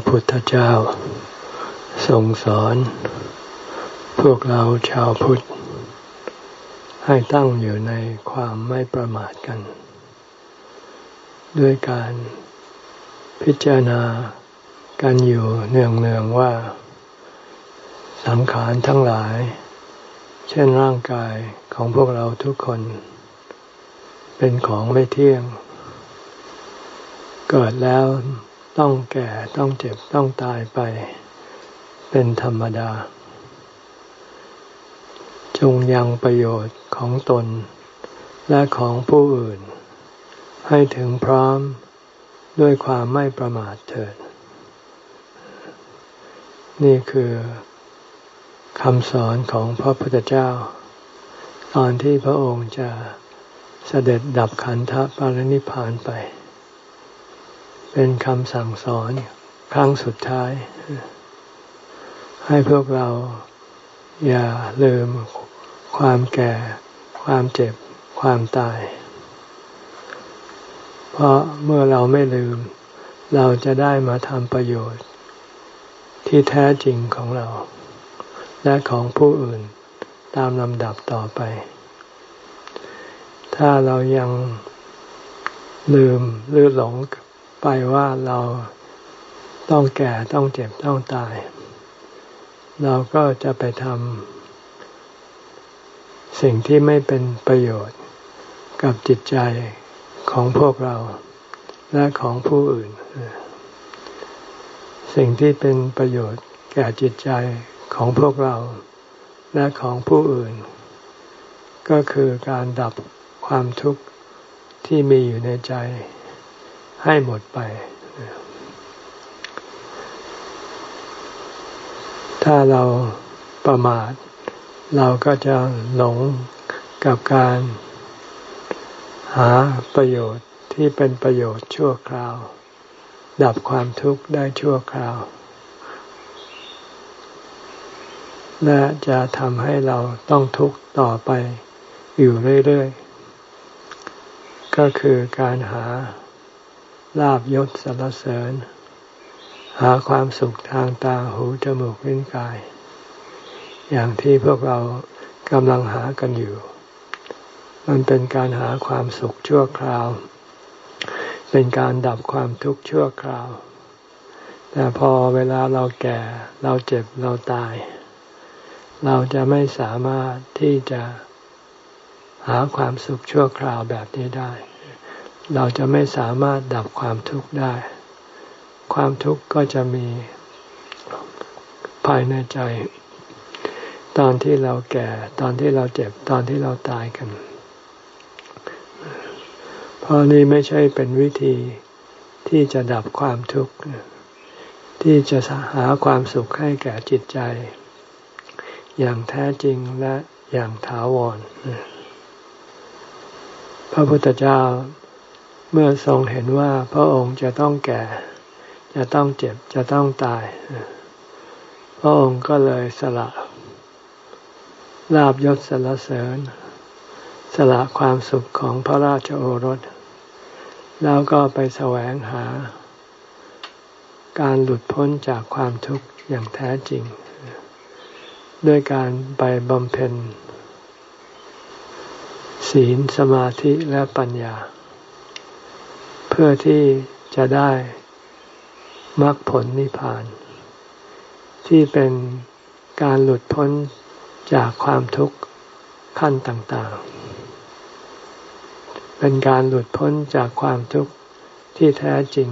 ระพุทธเจ้าทรงสอน พวกเราชาวพุทธ ให้ตั้งอยู่ในความไม่ประมาทกัน ด้วยการพิจารณากันอยู่เนืองๆว่า สังขารทั้งหลาย เช่นร่างกายของพวกเราทุกคน เป็นของไม่เที่ยง เกิดแล้ว ต้องแก่ต้องเจ็บต้องตายไป เป็นธรรมดา จงยังประโยชน์ของตน และของผู้อื่น ให้ถึงพร้อมด้วยความไม่ประมาทเถิด นี่คือคำสอนของพระพุทธเจ้า ตอนที่พระองค์จะเสด็จดับขันธปรินิพานไป เป็นคำสั่งสอนครั้งสุดท้าย ให้พวกเราอย่าลืมความแก่ ความเจ็บ ความตาย เพราะเมื่อเราไม่ลืม เราจะได้มาทำประโยชน์ ที่แท้จริงของเรา และของผู้อื่นตามลำดับต่อไป ถ้าเรายังลืมหรือหลง ไปว่าเราต้องแก่ต้องเจ็บต้องตาย เราก็จะไปทำสิ่งที่ไม่เป็นประโยชน์กับจิตใจของพวกเราและของผู้อื่น สิ่งที่เป็นประโยชน์แก่จิตใจของพวกเราและของผู้อื่น ก็คือการดับความทุกข์ที่มีอยู่ในใจ ให้หมดไป ถ้าเราประมาท เราก็จะหลงกับการหาประโยชน์ที่เป็นประโยชน์ชั่วคราว ดับความทุกข์ได้ชั่วคราว และจะทำให้เราต้องทุกข์ต่อไปอยู่เรื่อย ๆ ก็คือการหา ลาบยศสรรเสริญ หาความสุขทางตาหูจมูกลิ้นกาย อย่างที่พวกเรากำลังหากันอยู่ มันเป็นการหาความสุขชั่วคราว เป็นการดับความทุกข์ชั่วคราว แต่พอเวลาเราแก่ เราเจ็บเราตาย เราจะไม่สามารถที่จะหาความสุขชั่วคราวแบบนี้ได้ เราจะไม่สามารถดับความทุกข์ได้ ความทุกข์ก็จะมีภายในใจ ตอนที่เราแก่ ตอนที่เราเจ็บ ตอนที่เราตายกัน เพราะนี่ไม่ใช่เป็นวิธีที่จะดับความทุกข์ ที่จะหาความสุขให้แก่จิตใจ อย่างแท้จริงและอย่างถาวร พระพุทธเจ้า เมื่อทรงเห็นว่าพระองค์จะต้องแก่ จะต้องเจ็บ จะต้องตาย พระองค์ก็เลยสละลาบยศสละเสริญ สละความสุขของพระราชโอรส แล้วก็ไปแสวงหา การหลุดพ้นจากความทุกข์อย่างแท้จริง ด้วยการไปบำเพ็ญ ศีลสมาธิและปัญญา เพื่อที่จะได้มรรคผลนิพพาน ที่เป็นการหลุดพ้นจากความทุกข์ขั้นต่างๆ เป็นการหลุดพ้นจากความทุกข์ที่แท้จริง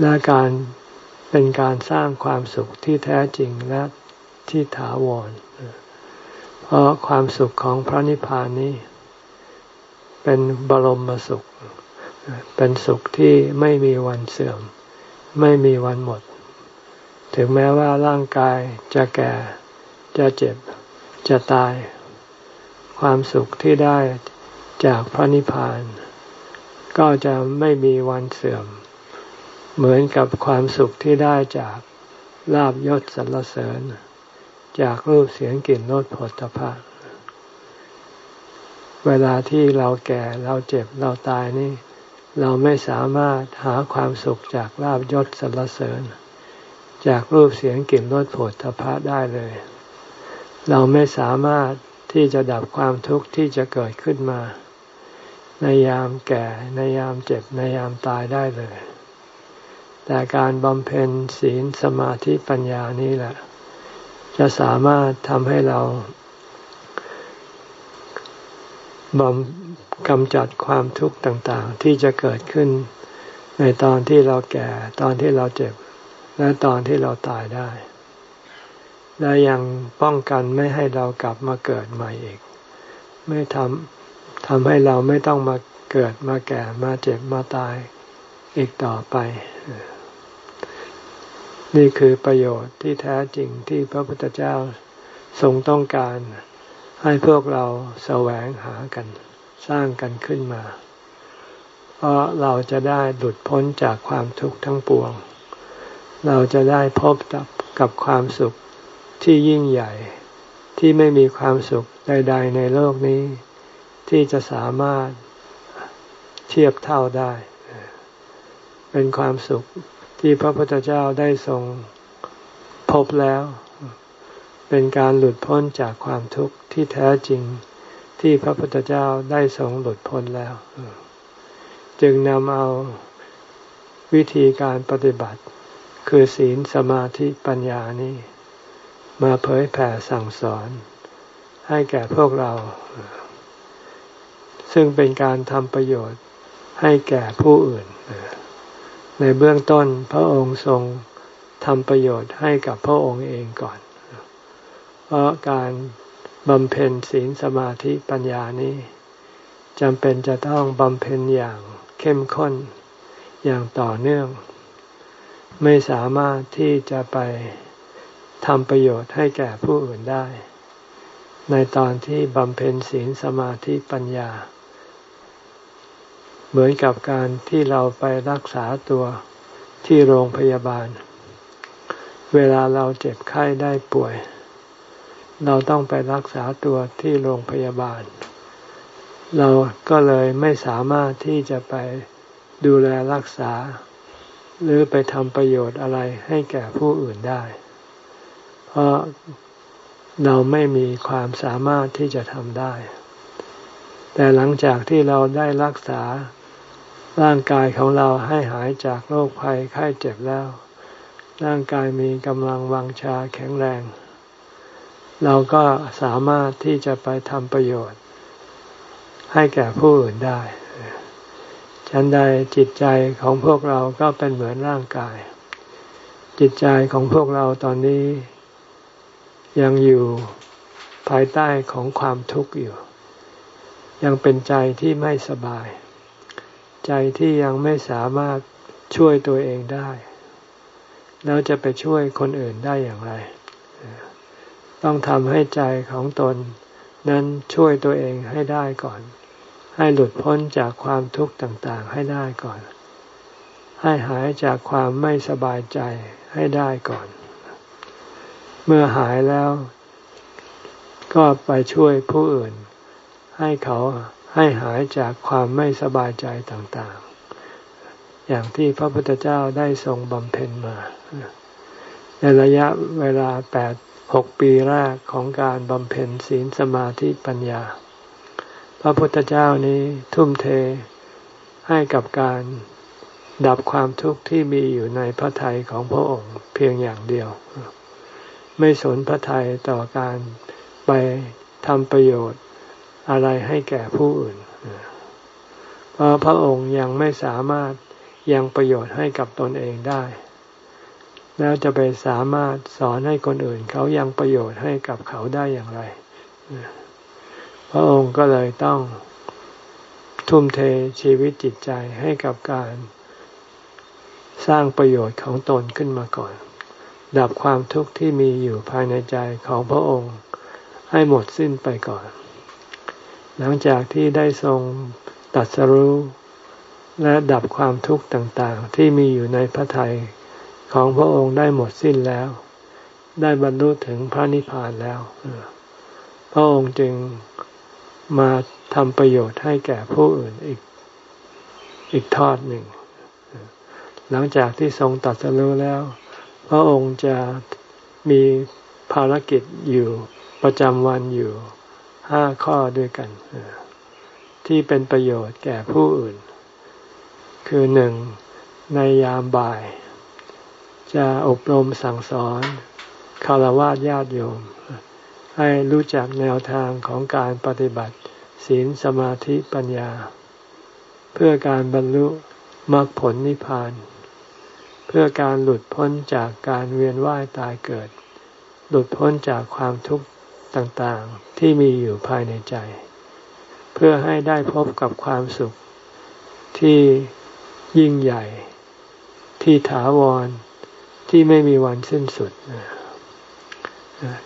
และการเป็นการสร้างความสุขที่แท้จริงและที่ถาวร เพราะความสุขของพระนิพพานนี้ เป็นบรมสุข เป็นสุขที่ไม่มีวันเสื่อม ไม่มีวันหมด ถึงแม้ว่าร่างกายจะแก่ จะเจ็บ จะตาย ความสุขที่ได้จากพระนิพพาน ก็จะไม่มีวันเสื่อม เหมือนกับความสุขที่ได้จากลาบยศสรรเสริญ จากรูปเสียงกลิ่นรสผลิตภะเวลาที่เราแก่เราเจ็บเราตายนี่ เราไม่สามารถหาความสุขจากลาบยศสรรเสริญ จากรูปเสียงกลิ่นรสผลทพะได้เลย เราไม่สามารถที่จะดับความทุกข์ที่จะเกิดขึ้นมา ในยามแก่ในยามเจ็บในยามตายได้เลย แต่การบำเพ็ญศีลสมาธิปัญญานี้แหละ จะสามารถทำให้เราบำ กำจัดความทุกข์ต่างๆ ที่จะเกิดขึ้น ในตอนที่เราแก่ตอนที่เราเจ็บ และตอนที่เราตายได้ และยังป้องกันไม่ให้เรากลับมาเกิดใหม่อีก ไม่ทำทำให้เราไม่ต้องมาเกิดมาแก่มาเจ็บมาตายอีกต่อไป นี่คือประโยชน์ที่แท้จริงที่พระพุทธเจ้าทรงต้องการให้พวกเราแสวงหากัน สร้างกันขึ้นมา เพราะเราจะได้หลุดพ้นจากความทุกข์ทั้งปวง เราจะได้พบกับกับความสุขที่ยิ่งใหญ่ที่ไม่มีความสุขใด ๆ ในโลกนี้ ที่จะสามารถเทียบเท่าได้ เป็นความสุขที่พระพุทธเจ้าได้ทรงพบแล้ว เป็นการหลุดพ้นจากความทุกข์ที่แท้จริง ที่พระพุทธเจ้าได้ทรงหลุดพ้นแล้ว จึงนำเอาวิธีการปฏิบัติ คือศีลสมาธิปัญญานี้ มาเผยแผ่สั่งสอน ให้แก่พวกเรา ซึ่งเป็นการทำประโยชน์ให้แก่ผู้อื่น ในเบื้องต้นพระองค์ทรงทำประโยชน์ให้กับพระองค์เองก่อน เพราะการ บำเพ็ญศีลสมาธิปัญญานี้จำเป็นจะต้องบำเพ็ญอย่างเข้มข้นอย่างต่อเนื่อง ไม่สามารถที่จะไปทำประโยชน์ให้แก่ผู้อื่นได้ ในตอนที่บำเพ็ญศีลสมาธิปัญญา เหมือนกับการที่เราไปรักษาตัวที่โรงพยาบาล เวลาเราเจ็บไข้ได้ป่วย เราต้องไปรักษาตัวที่โรงพยาบาล เราก็เลยไม่สามารถที่จะไปดูแลรักษา หรือไปทำประโยชน์อะไรให้แก่ผู้อื่นได้ เพราะเราไม่มีความสามารถที่จะทำได้ แต่หลังจากที่เราได้รักษาร่างกายของเราให้หายจากโรคภัยไข้เจ็บแล้ว ร่างกายมีกำลังวังชาแข็งแรง เราก็สามารถที่จะไปทำประโยชน์ ให้แก่ผู้อื่นได้ ฉันใดจิตใจของพวกเราก็เป็นเหมือนร่างกาย จิตใจของพวกเราตอนนี้ ยังอยู่ภายใต้ของความทุกข์อยู่ ยังเป็นใจที่ไม่สบาย ใจที่ยังไม่สามารถช่วยตัวเองได้ แล้วจะไปช่วยคนอื่นได้อย่างไร ต้องทำให้ใจของตน นั้นช่วยตัวเองให้ได้ก่อน ให้หลุดพ้นจากความทุกข์ต่างๆ ให้ได้ก่อน ให้หายจากความไม่สบายใจให้ได้ก่อน เมื่อหายแล้ว ก็ไปช่วยผู้อื่น ให้เขาให้หายจากความไม่สบายใจต่างๆ อย่างที่พระพุทธเจ้าได้ทรงบำเพ็ญมา ในระยะเวลาแปด หกปีแรกของการบำเพ็ญศีลสมาธิปัญญา พระพุทธเจ้านี้ทุ่มเทให้กับการดับความทุกข์ที่มีอยู่ในพระทัยของพระองค์เพียงอย่างเดียว ไม่สนพระทัยต่อการไปทำประโยชน์อะไรให้แก่ผู้อื่น เพราะพระองค์ยังไม่สามารถยังประโยชน์ให้กับตนเองได้ แล้วจะไปสามารถสอนให้คนอื่น เขายังประโยชน์ให้กับเขาได้อย่างไร พระองค์ก็เลยต้องทุ่มเทชีวิตจิตใจให้กับการสร้างประโยชน์ของตนขึ้นมาก่อน ดับความทุกข์ที่มีอยู่ภายในใจของพระองค์ให้หมดสิ้นไปก่อน หลังจากที่ได้ทรงตัดสรู้และดับความทุกข์ต่างๆ ที่มีอยู่ในพระทัย ของพระองค์ได้หมดสิ้นแล้ว ได้บรรลุถึงพระนิพพานแล้วพระองค์จึงมาทำประโยชน์ให้แก่ผู้อื่นอีกอีกทอดหนึ่ง หลังจากที่ทรงตัดสรู้แล้ว พระองค์จะมีภารกิจอยู่ประจำวันอยู่ห้าข้อด้วยกัน ที่เป็นประโยชน์แก่ผู้อื่น คือหนึ่งในยามบ่าย จะอบรมสั่งสอนคารวะญาติโยม ให้รู้จักแนวทางของการปฏิบัติ ศีลสมาธิปัญญา เพื่อการบรรลุมรรคผลนิพพาน เพื่อการหลุดพ้นจากการเวียนว่ายตายเกิด หลุดพ้นจากความทุกข์ต่างๆที่มีอยู่ภายในใจ เพื่อให้ได้พบกับความสุขที่ยิ่งใหญ่ ที่ถาวร ที่ไม่มีวันสิ้นสุด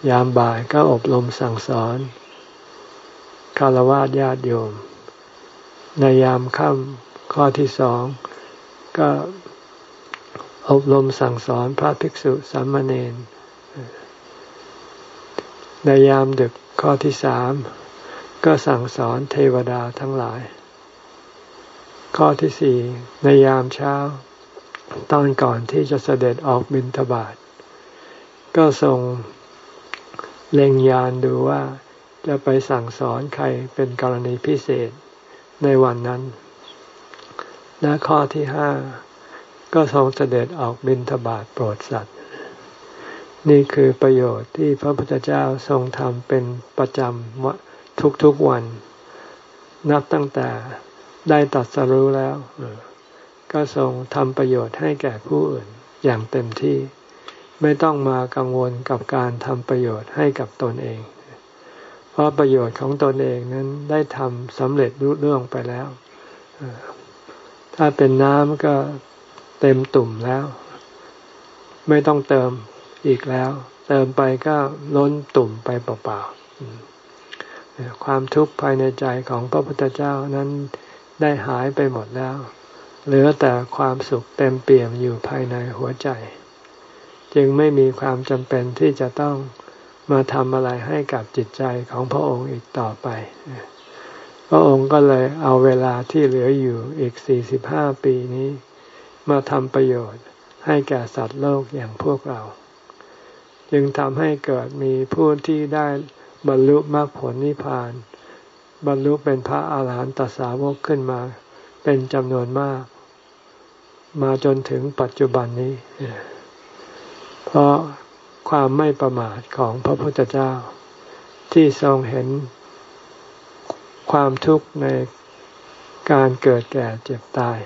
ยามบ่ายก็อบรมสั่งสอนคารวะญาติโยม ในยามค่ำข้อที่สองก็อบรมสั่งสอนพระภิกษุสามเณรในยามดึกข้อที่สามก็สั่งสอนเทวดาทั้งหลาย ข้อที่สี่ในยามเช้า ตอนก่อนที่จะเสด็จออกบินทบาท ก็ทรงเล็งยานดูว่าจะไปสั่งสอนใครเป็นกรณีพิเศษในวันนั้น และข้อที่ห้าก็ทรงเสด็จออกบินทบาทโปรดสัตว์ นี่คือประโยชน์ที่พระพุทธเจ้าทรงทำเป็นประจำทุกๆวัน นับตั้งแต่ได้ตัดสรู้แล้ว ก็ทรงทำประโยชน์ให้แก่ผู้อื่นอย่างเต็มที่ ไม่ต้องมากังวลกับการทำประโยชน์ให้กับตนเอง เพราะประโยชน์ของตนเองนั้นได้ทำสำเร็จรู้เรื่องไปแล้ว ถ้าเป็นน้ำก็เต็มตุ่มแล้ว ไม่ต้องเติมอีกแล้ว เติมไปก็ล้นตุ่มไปเปล่าๆความทุกข์ภายในใจของพระพุทธเจ้านั้นได้หายไปหมดแล้ว เหลือแต่ความสุขเต็มเปี่ยมอยู่ภายในหัวใจ จึงไม่มีความจำเป็นที่จะต้องมาทำอะไรให้กับจิตใจของพระองค์อีกต่อไป พระองค์ก็เลยเอาเวลาที่เหลืออยู่อีกสี่สิบห้าปีนี้ มาทำประโยชน์ให้แก่สัตว์โลกอย่างพวกเรา จึงทำให้เกิดมีผู้ที่ได้บรรลุมรรคผลนิพพาน บรรลุเป็นพระอาหารหันตสาวกขึ้นมา เป็นจำนวนมาก มาจนถึงปัจจุบันนี้ เพราะความไม่ประมาทของพระพุทธเจ้า ที่ทรงเห็นความทุกข์ในการเกิดแก่เจ็บตาย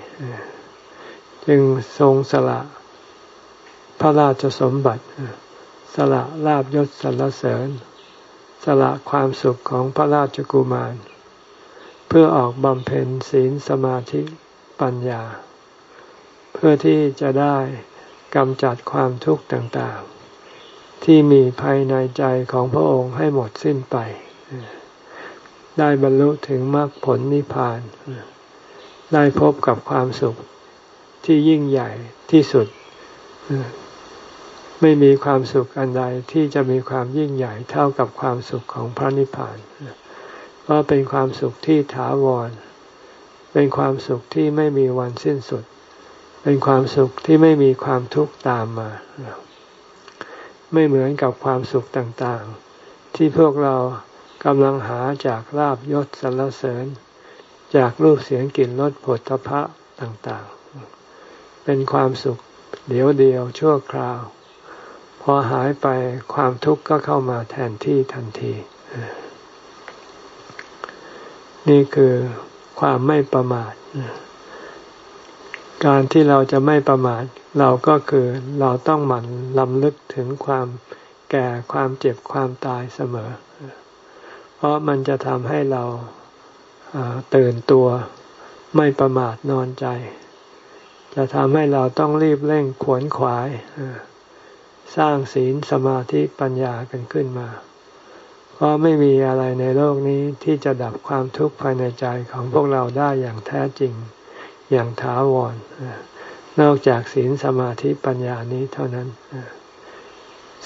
จึงทรงสละพระราชสมบัติ สละลาบยศสรรเสริญ สละความสุขของพระราชกุมาร เพื่อออกบำเพ็ญศีลสมาธิปัญญา พื่อที่จะได้กำจัดความทุกข์ต่างๆ ที่มีภายในใจของพระองค์ให้หมดสิ้นไป ได้บรรลุถึงมรรคผลนิพพาน ได้พบกับความสุขที่ยิ่งใหญ่ที่สุด ไม่มีความสุขอันใดที่จะมีความยิ่งใหญ่เท่ากับความสุขของพระนิพพาน เพราะเป็นความสุขที่ถาวร เป็นความสุขที่ไม่มีวันสิ้นสุด เป็นความสุขที่ไม่มีความทุกข์ตามมา ไม่เหมือนกับความสุขต่างๆ ที่พวกเรากำลังหาจากลาบยศสรรเสริญ จากรูปเสียงกลิ่นรสผลทพะต่างๆ เป็นความสุขเดียวเดียวชั่วคราว พอหายไปความทุกข์ก็เข้ามาแทนที่ทันที นี่คือความไม่ประมาท การที่เราจะไม่ประมาทเราก็คือเราต้องหมั่นลำลึกถึงความแก่ความเจ็บความตายเสมอ เพราะมันจะทำให้เราตื่นตัวไม่ประมาทนอนใจ จะทำให้เราต้องรีบเร่งขวนขวาย สร้างศีลสมาธิปัญญากันขึ้นมา เพราะไม่มีอะไรในโลกนี้ที่จะดับความทุกข์ภายในใจของพวกเราได้อย่างแท้จริง อย่างถาวรนอกจากศีลสมาธิปัญญานี้เท่านั้น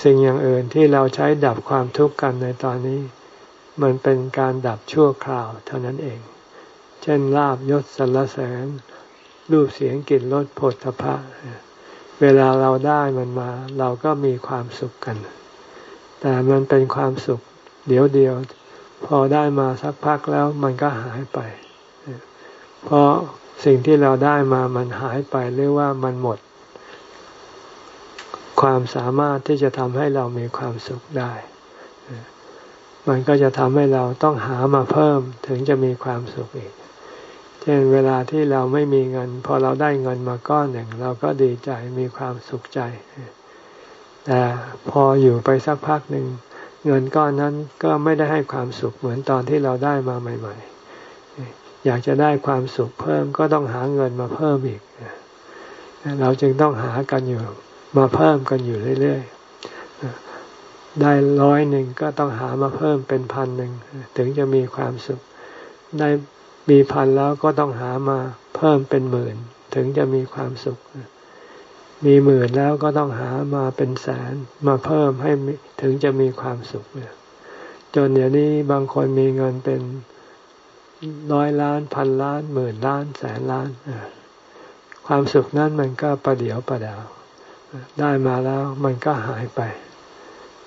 สิ่งอย่างอื่นที่เราใช้ดับความทุกข์กันในตอนนี้ มันเป็นการดับชั่วคราวเท่านั้นเอง เช่นลาบยศสรรเสริญรูปเสียงกลิ่นรสผลทพะเวลาเราได้มันมา เราก็มีความสุขกัน แต่มันเป็นความสุข เดี๋ยวเดียว พอได้มาสักพักแล้วมันก็หายไป เพราะ สิ่งที่เราได้มามันหายไปหรือว่ามันหมด ความสามารถที่จะทำให้เรามีความสุขได้ มันก็จะทำให้เราต้องหามาเพิ่มถึงจะมีความสุขอีก เช่นเวลาที่เราไม่มีเงิน พอเราได้เงินมาก้อนหนึ่ง เราก็ดีใจมีความสุขใจ แต่พออยู่ไปสักพักหนึ่งเงินก้อนนั้นก็ไม่ได้ให้ความสุขเหมือนตอนที่เราได้มาใหม่ ๆ อยากจะได้ความสุขเพิ่มก็ต้องหาเงินมาเพิ่มอีก เราจึงต้องหากันอยู่มาเพิ่มกันอยู่เรื่อยๆ ได้ร้อยหนึ่งก็ต้องหามาเพิ่มเป็นพันหนึ่งถึงจะมีความสุข ได้มีพันแล้วก็ต้องหามาเพิ่มเป็นหมื่น ถึงจะมีความสุข มีหมื่นแล้วก็ต้องหามาเป็นแสนมาเพิ่มให้ถึงจะมีความสุขเนี่ยจนเดี๋ยวนี้บางคนมีเงินเป็น ร้อยล้านพันล้านหมื่นล้านแสนล้านความสุขนั้นมันก็ประเดียวประดาว ได้มาแล้วมันก็หายไป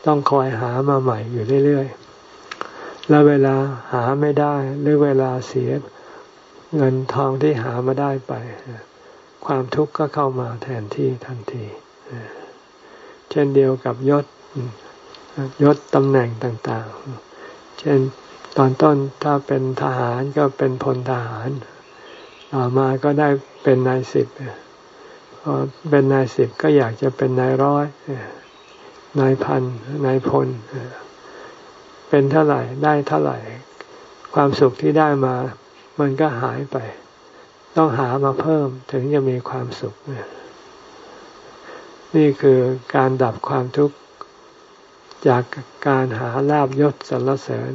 ต้องคอยหามาใหม่อยู่เรื่อยๆ แล้วเวลาหาไม่ได้ หรือเวลาเสียเงินทองที่หามาได้ไป ความทุกข์ก็เข้ามาแทนที่ทันทีเช่นเดียวกับยศยศตำแหน่งต่างๆ เช่น ตอนต้นถ้าเป็นทหารก็เป็นพลทหาร ต่อมาก็ได้เป็นนายสิบพอเป็นนายสิบก็อยากจะเป็นนายร้อยนายพันนายพลเป็นเท่าไหร่ได้เท่าไหร่ ความสุขที่ได้มา มันก็หายไป ต้องหามาเพิ่มถึงจะมีความสุขนี่ยนี่คือการดับความทุกข์จากการหาลาบยศสรรเสริญ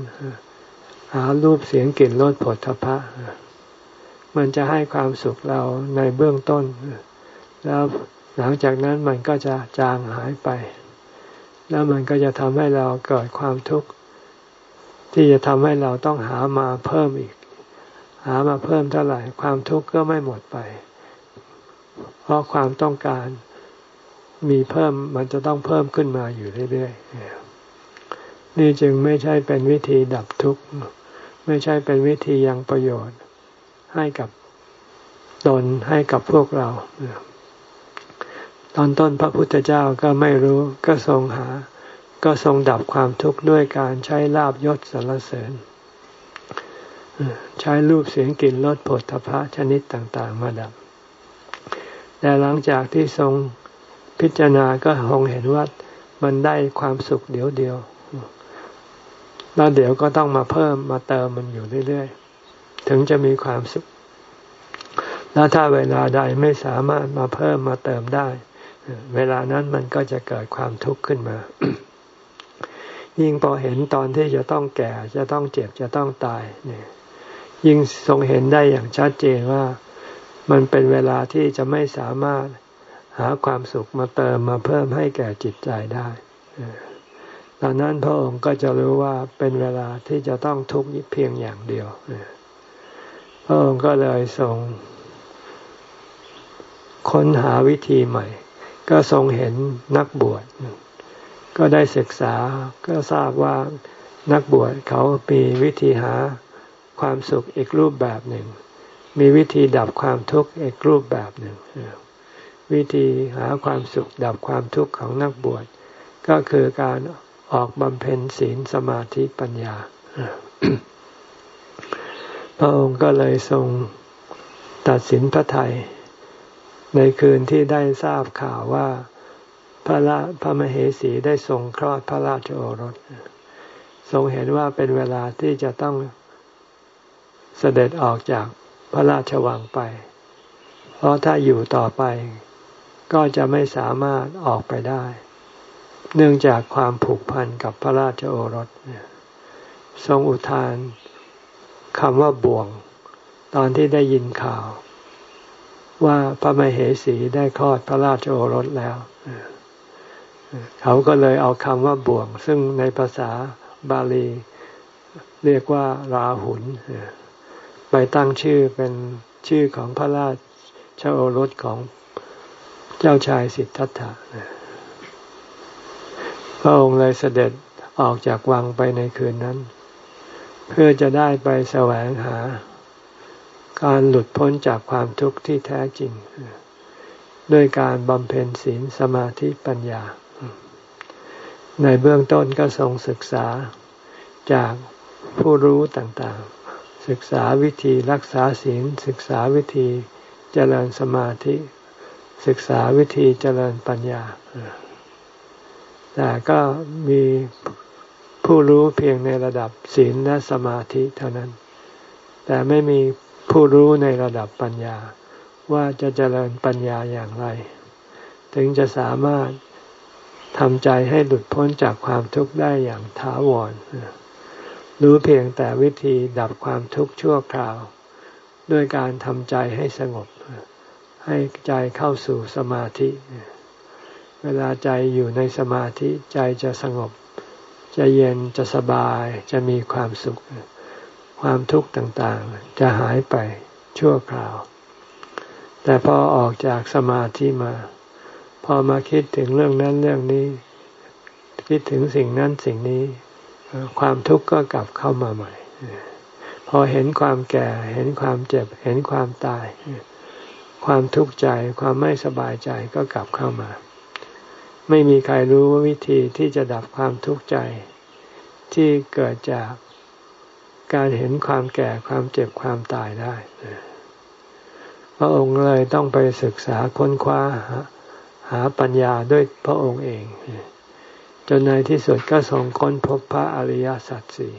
หารูปเสียงกลิ่นรสผลทพะ มันจะให้ความสุขเราในเบื้องต้น แล้วหลังจากนั้นมันก็จะจางหายไป แล้วมันก็จะทำให้เราเกิดความทุกข์ ที่จะทำให้เราต้องหามาเพิ่มอีก หามาเพิ่มเท่าไหร่ ความทุกข์ก็ไม่หมดไป เพราะความต้องการมีเพิ่มมันจะต้องเพิ่มขึ้นมาอยู่เรื่อยๆนี่จึงไม่ใช่เป็นวิธีดับทุกข์ ไม่ใช่เป็นวิธียังประโยชน์ ให้กับตนให้กับพวกเรา ตอนต้นพระพุทธเจ้าก็ไม่รู้ก็ทรงหา ก็ทรงดับความทุกข์ด้วยการใช้ลาบยศสรรเสริญ ใช้รูปเสียงกลิ่นรสผลทพะชนิดต่าง ๆ มาดับ แต่หลังจากที่ทรงพิจารณาก็คงเห็นว่ามันได้ความสุขเดียวเดียว แล้วเดี๋ยวก็ต้องมาเพิ่มมาเติมมันอยู่เรื่อยๆ ถึงจะมีความสุข แล้วถ้าเวลาใดไม่สามารถมาเพิ่มมาเติมได้ เวลานั้นมันก็จะเกิดความทุกข์ขึ้นมา ยิ่งพอเห็นตอนที่จะต้องแก่จะต้องเจ็บจะต้องตายเนี่ยยิ่งทรงเห็นได้อย่างชัดเจนว่ามันเป็นเวลาที่จะไม่สามารถหาความสุขมาเติมมาเพิ่มให้แก่จิตใจได้ ตอนนั้นพระองค์ก็จะรู้ว่าเป็นเวลาที่จะต้องทุกข์เพียงอย่างเดียวพระองค์ก็เลยทรงค้นหาวิธีใหม่ ก็ทรงเห็นนักบวชก็ได้ศึกษาก็ทราบว่านักบวชเขามีวิธีหาความสุขอีกรูปแบบหนึ่ง มีวิธีดับความทุกข์อีกรูปแบบหนึ่ง วิธีหาความสุขดับความทุกข์ของนักบวชก็คือการ ออกบำเพ็ญศีลสมาธิปัญญา พระองค์ก็เลยทรงตัดสินพระไทย ในคืนที่ได้ทราบข่าวว่าพระละพระมเหสีได้ทรงคลอดพระราชโอรส ทรงเห็นว่าเป็นเวลาที่จะต้องเสด็จออกจากพระราชวังไป เพราะถ้าอยู่ต่อไป ก็จะไม่สามารถออกไปได้ เนื่องจากความผูกพันกับพระราชโอรสทรงอุทานคำว่าบ่วง ตอนที่ได้ยินข่าว ว่าพระมเหสีได้คลอดพระราชโอรสแล้วเขาก็เลยเอาคำว่าบ่วง ซึ่งในภาษาบาลี เรียกว่าราหุลไปตั้งชื่อเป็นชื่อของพระราเจ้าโอรสของเจ้าชายสิทธัตถะ พระองค์เลยเสด็จออกจากวังไปในคืนนั้น เพื่อจะได้ไปแสวงหา การหลุดพ้นจากความทุกข์ที่แท้จริง ด้วยการบำเพ็ญศีลสมาธิปัญญา ในเบื้องต้นก็ทรงศึกษาจากผู้รู้ต่างๆ ศึกษาวิธีรักษาศีล ศึกษาวิธีเจริญสมาธิ ศึกษาวิธีเจริญปัญญา แต่ก็มีผู้รู้เพียงในระดับศีลและสมาธิเท่านั้น แต่ไม่มีผู้รู้ในระดับปัญญา ว่าจะเจริญปัญญาอย่างไร ถึงจะสามารถทำใจให้หลุดพ้นจากความทุกข์ได้อย่างถาวร รู้เพียงแต่วิธีดับความทุกข์ชั่วคราว ด้วยการทำใจให้สงบ ให้ใจเข้าสู่สมาธิ เวลาใจอยู่ในสมาธิใจจะสงบ จะเย็นจะสบายจะมีความสุข ความทุกข์ต่างๆ จะหายไปชั่วคราว แต่พอออกจากสมาธิมา พอมาคิดถึงเรื่องนั้นเรื่องนี้ คิดถึงสิ่งนั้นสิ่งนี้ ความทุกข์ก็กลับเข้ามาใหม่ พอเห็นความแก่ เห็นความเจ็บ เห็นความตาย ความทุกข์ใจความไม่สบายใจก็กลับเข้ามา ไม่มีใครรู้ว่าวิธีที่จะดับความทุกข์ใจ ที่เกิดจากการเห็นความแก่ความเจ็บความตายได้ พระองค์เลยต้องไปศึกษาค้นคว้าหาปัญญาด้วยพระองค์เอง จนในที่สุดก็ทรงค้นพบพระอริยสัจสี่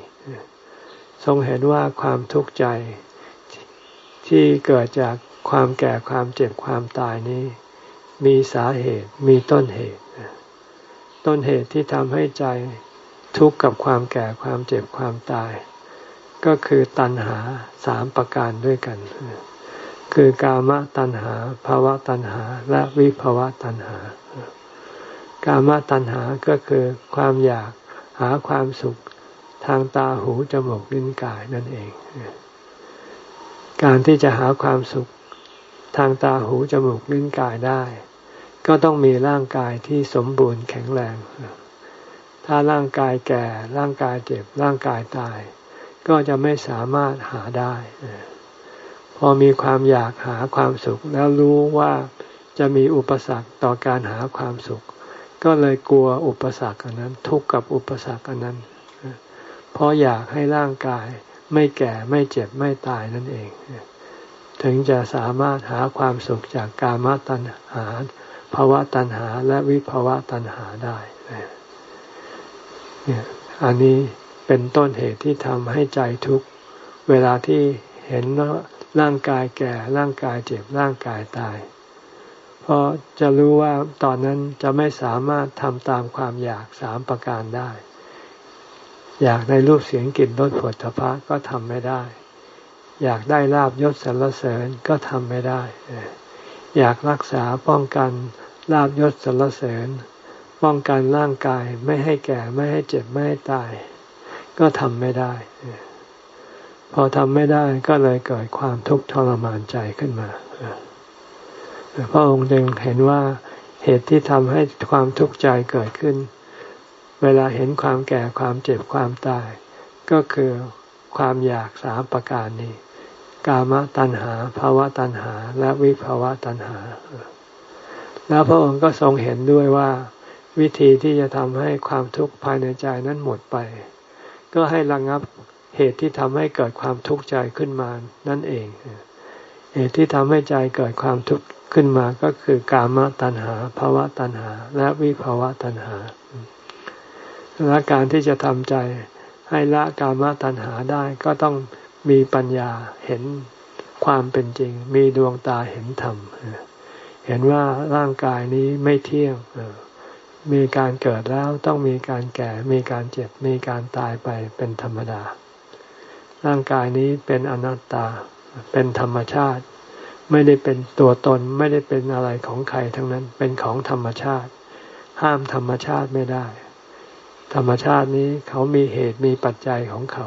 ทรงเห็นว่าความทุกข์ใจที่เกิดจากความแก่ความเจ็บความตายนี้ มีสาเหตุมีต้นเหตุ ต้นเหตุที่ทำให้ใจทุกข์กับความแก่ความเจ็บความตาย ก็คือตัณหาสามประการด้วยกัน คือกามตัณหาภาวะตัณหาและวิภาวะตัณหา กามตัณหาก็คือความอยากหาความสุขทางตาหูจมูกลิ้นกายนั่นเอง การที่จะหาความสุขทางตาหูจมูกลิ้นกายได้ ก็ต้องมีร่างกายที่สมบูรณ์แข็งแรง ถ้าร่างกายแก่ ร่างกายเจ็บ ร่างกายตาย ก็จะไม่สามารถหาได้ พอมีความอยากหาความสุข แล้วรู้ว่าจะมีอุปสรรคต่อการหาความสุข ก็เลยกลัวอุปสรรคอันนั้น ทุกข์กับอุปสรรคอันนั้น เพราะอยากให้ร่างกายไม่แก่ไม่เจ็บไม่ตายนั่นเอง ถึงจะสามารถหาความสุขจากกามตัณหา ภาวะตัณหาและวิภาวะตัณหาได้เนี่ยอันนี้เป็นต้นเหตุที่ทำให้ใจทุกข์เวลาที่เห็นร่างกายแก่ร่างกายเจ็บร่างกายตาย เพราะจะรู้ว่าตอนนั้นจะไม่สามารถทำตามความอยากสามประการได้ อยากในรูปเสียงกลิ่นรสผลพระก็ทำไม่ได้ อยากได้ลาบยศสรรเสริญก็ทำไม่ได้ อยากรักษาป้องกัน ลาบยศสรรเสริญ ป้องกันร่างกายไม่ให้แก่ไม่ให้เจ็บไม่ให้ตาย ก็ทำไม่ได้ พอทำไม่ได้ก็เลยเกิดความทุกข์ทรมานใจขึ้นมาพระองค์จึงเห็นว่าเหตุที่ทำให้ความทุกข์ใจเกิดขึ้น เวลาเห็นความแก่ความเจ็บความตาย ก็คือความอยากสามประการนี้ กามตัณหาภาวะตัณหา และวิภาวะตัณหา แล้วพระองค์ก็ทรงเห็นด้วยว่า วิธีที่จะทำให้ความทุกข์ภายในใจนั้นหมดไป ก็ให้ระงงับเหตุที่ทำให้เกิดความทุกข์ใจขึ้นมานั่นเอง เหตุที่ทำให้ใจเกิดความทุกข์ขึ้นมาก็คือกามตัณหาภาวะตัณหา และวิภาวะตัณหา และการที่จะทำใจให้ละกามตัณหาได้ก็ต้องมีปัญญาเห็นความเป็นจริง มีดวงตาเห็นธรรมเเห็นว่าร่างกายนี้ไม่เที่ยงมีการเกิดแล้วต้องมีการแก่ มีการเจ็บ มีการตายไปเป็นธรรมดา ร่างกายนี้เป็นอนัตตา เป็นธรรมชาติ ไม่ได้เป็นตัวตน ไม่ได้เป็นอะไรของใครทั้งนั้น เป็นของธรรมชาติ ห้ามธรรมชาติไม่ได้ ธรรมชาตินี้เขามีเหตุมีปัจจัยของเขา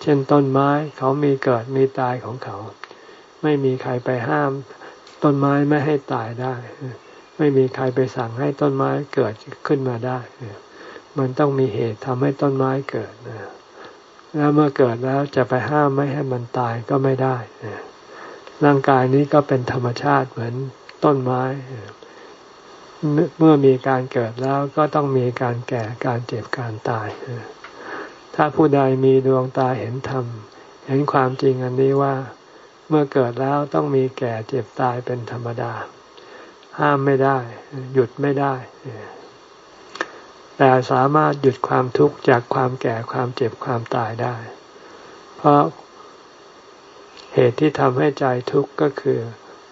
เช่นต้นไม้เขามีเกิดมีตายของเขา ไม่มีใครไปห้าม ต้นไม้ไม่ให้ตายได้ ไม่มีใครไปสั่งให้ต้นไม้เกิดขึ้นมาได้ มันต้องมีเหตุทำให้ต้นไม้เกิดแล้วเมื่อเกิดแล้วจะไปห้ามไม่ให้มันตายก็ไม่ได้ร่างกายนี้ก็เป็นธรรมชาติเหมือนต้นไม้ เมื่อมีการเกิดแล้วก็ต้องมีการแก่การเจ็บการตาย ถ้าผู้ใดมีดวงตาเห็นธรรม เห็นความจริงอันนี้ว่า เมื่อเกิดแล้วต้องมีแก่เจ็บตายเป็นธรรมดา ห้ามไม่ได้ หยุดไม่ได้ แต่สามารถหยุดความทุกข์จากความแก่ความเจ็บความตายได้ เพราะเหตุที่ทำให้ใจทุกข์ก็คือ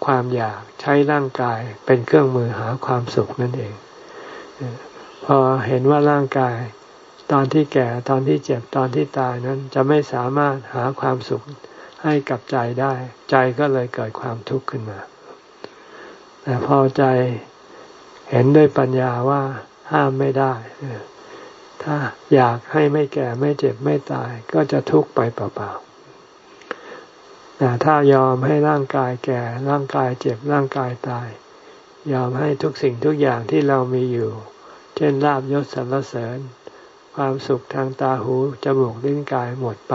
ความอยากใช้ร่างกายเป็นเครื่องมือหาความสุขนั่นเอง พอเห็นว่าร่างกายตอนที่แก่ตอนที่เจ็บตอนที่ตายนั้นจะไม่สามารถหาความสุข ให้กับใจได้ ใจก็เลยเกิดความทุกข์ขึ้นมา แต่พอใจเห็นด้วยปัญญาว่าห้ามไม่ได้ ถ้าอยากให้ไม่แก่ไม่เจ็บไม่ตาย ก็จะทุกข์ไปเปล่าๆแต่ถ้ายอมให้ร่างกายแก่ ร่างกายเจ็บร่างกายตาย ยอมให้ทุกสิ่งทุกอย่างที่เรามีอยู่ เช่นลาบยศสรรเสริญ ความสุขทางตาหูจมูกลิ้นกายหมดไป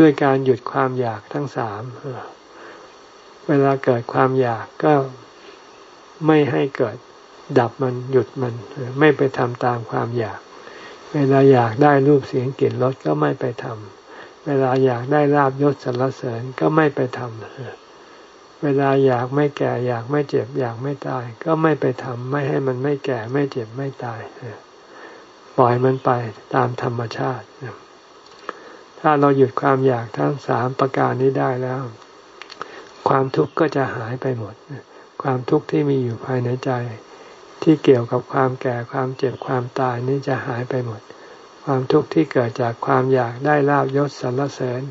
ด้วยการหยุดความอยากทั้งสามเวลาเกิดความอยากก็ไม่ให้เกิดดับมันหยุดมัน ไม่ไปทำตามความอยาก เวลาอยากได้รูปเสียงกลิ่นรสก็ไม่ไปทำเวลาอยากได้ลาบยศสรรเสริญก็ไม่ไปทำเวลาอยากไม่แก่ อยากไม่เจ็บ อยากไม่ตาย ก็ไม่ไปทำไม่ให้มันไม่แก่ไม่เจ็บไม่ตายปล่อยมันไปตามธรรมชาติ ถ้าเราหยุดความอยากทั้งสามประการนี้ได้แล้ว ความทุกข์ก็จะหายไปหมด ความทุกข์ที่มีอยู่ภายในใจ ที่เกี่ยวกับความแก่ความเจ็บความตายนี้จะหายไปหมด ความทุกข์ที่เกิดจากความอยากได้ลาบยศสรรเสริญ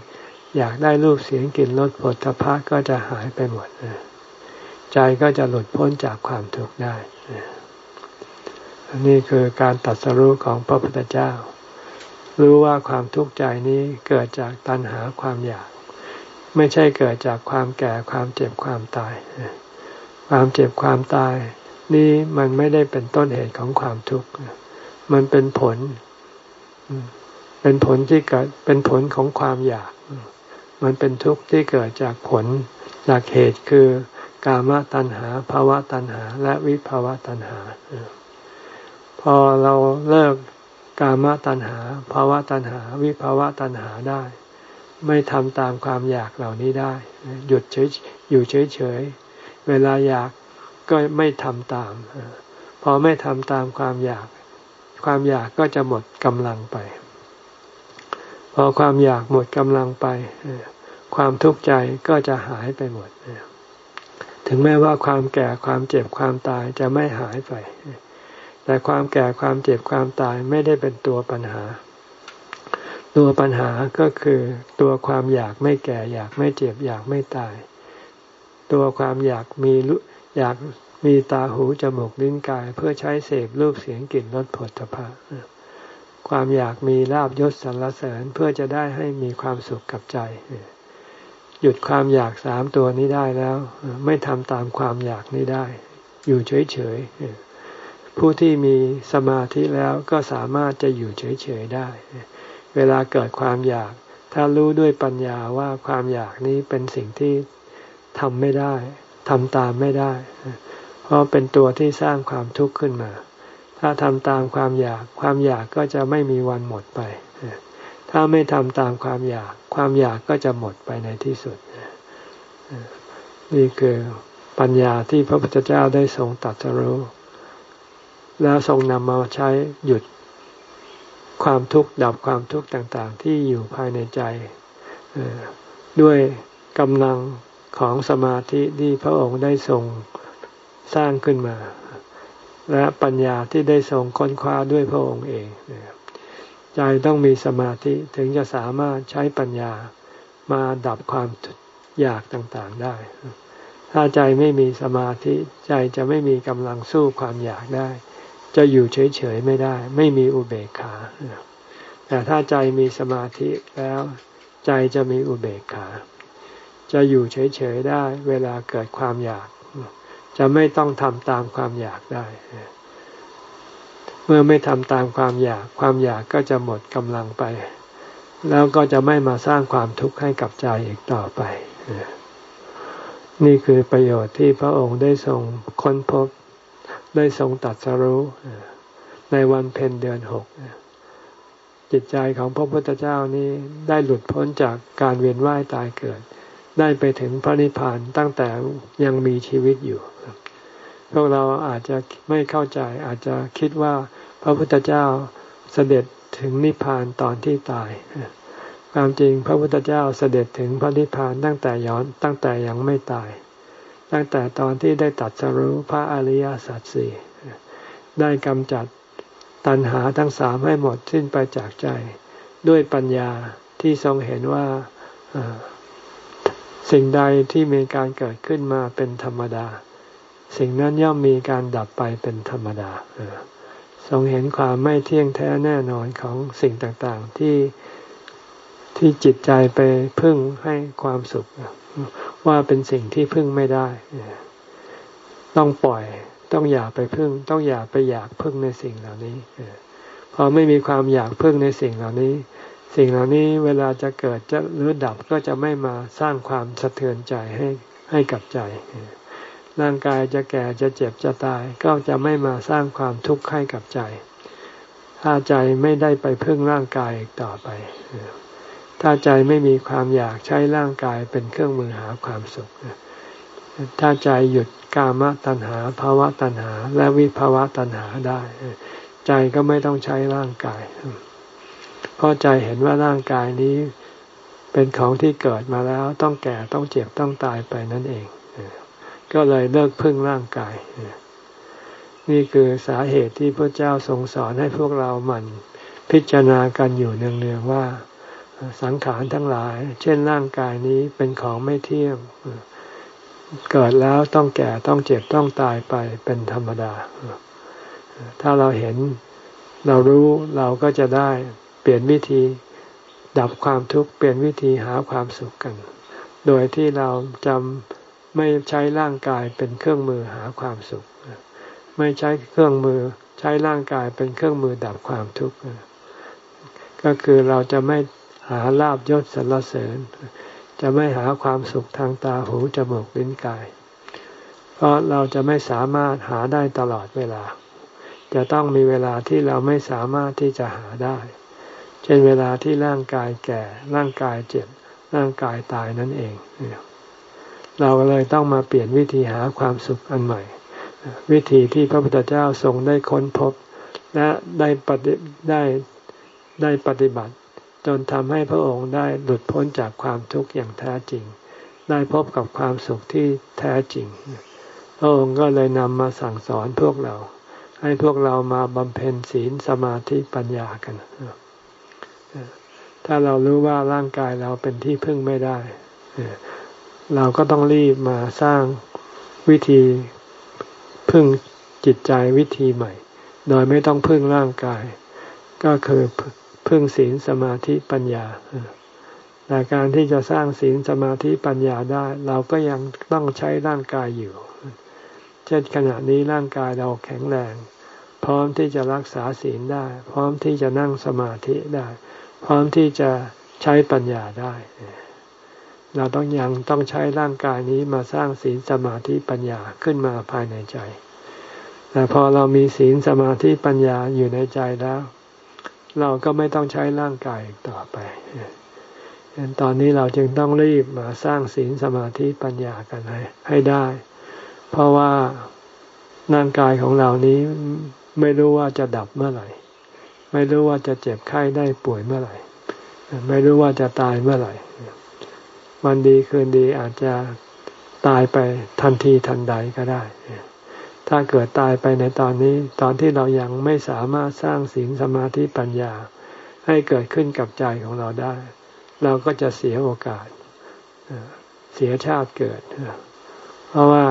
อยากได้รูปเสียงกลิ่นรสผลทพะก็จะหายไปหมดใจก็จะหลุดพ้นจากความทุกข์ได้นี่คือการตัดสรู้ของพระพุทธเจ้า รู้ว่าความทุกข์ใจนี้เกิดจากตัณหาความอยาก ไม่ใช่เกิดจากความแก่ความเจ็บความตาย ความเจ็บความตาย นี่มันไม่ได้เป็นต้นเหตุของความทุกข์มันเป็นผล เป็นผลที่เกิดเป็นผลของความอยาก มันเป็นทุกข์ที่เกิดจากผลจากเหตุคือกามตัณหาภาวะตัณหา และวิภาวะตัณหา พอเราเลิก กามตัณหาภาวะตัณหา วิภาวะตัณหาได้ ไม่ทำตามความอยากเหล่านี้ได้ หยุดเฉยอยู่เฉยเฉยเวลาอยากก็ไม่ทำตาม พอไม่ทำตามความอยาก ความอยากก็จะหมดกำลังไป พอความอยากหมดกำลังไป ความทุกข์ใจก็จะหายไปหมด ถึงแม้ว่าความแก่ความเจ็บความตายจะไม่หายไป แต่ความแก่ความเจ็บความตายไม่ได้เป็นตัวปัญหา ตัวปัญหาก็คือตัวความอยากไม่แก่อยากไม่เจ็บอยากไม่ตาย ตัวความอยากมีอยากมีตาหูจมูกลิ้นกายเพื่อใช้เสพรูปเสียงกลิ่นรสผลตภะความอยากมีลาบยศสรรเสริญเพื่อจะได้ให้มีความสุขกับใจ หยุดความอยากสามตัวนี้ได้แล้ว ไม่ทำตามความอยากนี้ได้ อยู่เฉยๆ ผู้ที่มีสมาธิแล้วก็สามารถจะอยู่เฉยๆได้ เวลาเกิดความอยาก ถ้ารู้ด้วยปัญญาว่าความอยากนี้เป็นสิ่งที่ทำไม่ได้ทำตามไม่ได้ เพราะเป็นตัวที่สร้างความทุกข์ขึ้นมา ถ้าทำตามความอยาก ความอยากก็จะไม่มีวันหมดไป ถ้าไม่ทำตามความอยาก ความอยากก็จะหมดไปในที่สุด นี่คือปัญญาที่พระพุทธเจ้าได้ทรงตรัสรู้ แล้วทรงนำมาใช้หยุดความทุกข์ดับความทุกข์ต่างๆ ที่อยู่ภายในใจด้วยกำลังของสมาธิที่พระองค์ได้ทรงสร้างขึ้นมา และปัญญาที่ได้ทรงค้นคว้าด้วยพระองค์เองใจต้องมีสมาธิถึงจะสามารถใช้ปัญญามาดับความอยากต่างๆได้ ถ้าใจไม่มีสมาธิใจจะไม่มีกำลังสู้ความอยากได้ จะอยู่เฉยๆไม่ได้ ไม่มีอุเบกขาแต่ถ้าใจมีสมาธิแล้ว ใจจะมีอุเบกขา จะอยู่เฉยๆได้เวลาเกิดความอยาก จะไม่ต้องทำตามความอยากได้ เมื่อไม่ทำตามความอยาก ความอยากก็จะหมดกำลังไป แล้วก็จะไม่มาสร้างความทุกข์ให้กับใจอีกต่อไป นี่คือประโยชน์ที่พระองค์ได้ทรงค้นพบ ได้ทรงตัดสรู้ในวันเพ็ญเดือนหกจิตใจของพระพุทธเจ้านี้ได้หลุดพ้นจากการเวียนว่ายตายเกิด ได้ไปถึงพระนิพพานตั้งแต่ยังมีชีวิตอยู่ พวกเราอาจจะไม่เข้าใจอาจจะคิดว่าพระพุทธเจ้าเสด็จถึงนิพพานตอนที่ตาย ความจริงพระพุทธเจ้าเสด็จถึงพระนิพพานตั้งแต่ย้อนตั้งแต่ยังไม่ตาย ตั้งแต่ตอนที่ได้ตัดสรู้พระอริยสัจสี่ได้กำจัดตัณหาทั้งสามให้หมดสิ้นไปจากใจ ด้วยปัญญาที่ทรงเห็นว่าสิ่งใดที่มีการเกิดขึ้นมาเป็นธรรมดา สิ่งนั้นย่อมมีการดับไปเป็นธรรมดาทรงเห็นความไม่เที่ยงแท้แน่นอนของสิ่งต่างๆที่ที่จิตใจไปพึ่งให้ความสุข ว่าเป็นสิ่งที่พึ่งไม่ได้ ต้องปล่อย ต้องอย่าไปพึ่ง ต้องอย่าไปอยากพึ่งในสิ่งเหล่านี้พอไม่มีความอยากพึ่งในสิ่งเหล่านี้ สิ่งเหล่านี้เวลาจะเกิดจะหรือดับก็จะไม่มาสร้างความสะเทือนใจให้ให้กับใจร่างกายจะแก่จะเจ็บจะตาย ก็จะไม่มาสร้างความทุกข์ให้กับใจ ถ้าใจไม่ได้ไปพึ่งร่างกายอีกต่อไป ถ้าใจไม่มีความอยากใช้ร่างกายเป็นเครื่องมือหาความสุข ถ้าใจหยุดกามตัณหาภาวะตัณหา และวิภาวะตัณหาได้ ใจก็ไม่ต้องใช้ร่างกาย เพราะใจเห็นว่าร่างกายนี้เป็นของที่เกิดมาแล้วต้องแก่ต้องเจ็บต้องตายไปนั่นเอง ก็เลยเลิกพึ่งร่างกาย นี่คือสาเหตุที่พระเจ้าทรงสอนให้พวกเราหมั่นพิจารณากันอยู่เนืองๆว่า สังขารทั้งหลาย เช่นร่างกายนี้เป็นของไม่เที่ยงเกิดแล้วต้องแก่ต้องเจ็บต้องตายไปเป็นธรรมดา ถ้าเราเห็นเรารู้เราก็จะได้เปลี่ยนวิธีดับความทุกข์เปลี่ยนวิธีหาความสุขกัน โดยที่เราจำไม่ใช้ร่างกายเป็นเครื่องมือหาความสุข ไม่ใช้เครื่องมือใช้ร่างกายเป็นเครื่องมือดับความทุกข์ก็คือเราจะไม่ หาลาบยศสรรเสริญ จะไม่หาความสุขทางตาหูจมูกลิ้นกาย เพราะเราจะไม่สามารถหาได้ตลอดเวลา จะต้องมีเวลาที่เราไม่สามารถที่จะหาได้ เช่นเวลาที่ร่างกายแก่ ร่างกายเจ็บ ร่างกายตายนั่นเอง เราเลยต้องมาเปลี่ยนวิธีหาความสุขอันใหม่ วิธีที่พระพุทธเจ้าทรงได้ค้นพบ และได้ปฏิได้ได้ปฏิบัติ จนทำให้พระองค์ได้หลุดพ้นจากความทุกข์อย่างแท้จริง ได้พบกับความสุขที่แท้จริง พระองค์ก็เลยนำมาสั่งสอนพวกเรา ให้พวกเรามาบำเพ็ญศีลสมาธิปัญญากัน ถ้าเรารู้ว่าร่างกายเราเป็นที่พึ่งไม่ได้ เราก็ต้องรีบมาสร้างวิธีพึ่งจิตใจวิธีใหม่ โดยไม่ต้องพึ่งร่างกาย ก็คือ พึ่งศีลสมาธิปัญญาแต่การที่จะสร้างศีลสมาธิปัญญาได้ เราก็ยังต้องใช้ร่างกายอยู่ เช่นขณะนี้ร่างกายเราแข็งแรง พร้อมที่จะรักษาศีลได้ พร้อมที่จะนั่งสมาธิได้ พร้อมที่จะใช้ปัญญาได้ เราต้องยังต้องใช้ร่างกายนี้มาสร้างศีลสมาธิปัญญาขึ้นมาภายในใจแต่พอเรามีศีลสมาธิปัญญาอยู่ในใจแล้ว เราก็ไม่ต้องใช้ร่างกายต่อไปตอนนี้เราจึงต้องรีบมาสร้างศีลสมาธิปัญญากันให้ให้ได้ เพราะว่าร่างกายของเรานี้ไม่รู้ว่าจะดับเมื่อไหร่ ไม่รู้ว่าจะเจ็บไข้ได้ป่วยเมื่อไหร่ ไม่รู้ว่าจะตายเมื่อไหร่ วันดีคืนดีอาจจะตายไปทันทีทันใดก็ได้ ถ้าเกิดตายไปในตอนนี้ ตอนที่เรายังไม่สามารถสร้างศีลสมาธิปัญญา ให้เกิดขึ้นกับใจของเราได้ เราก็จะเสียโอกาส เสียชาติเกิด เพราะว่า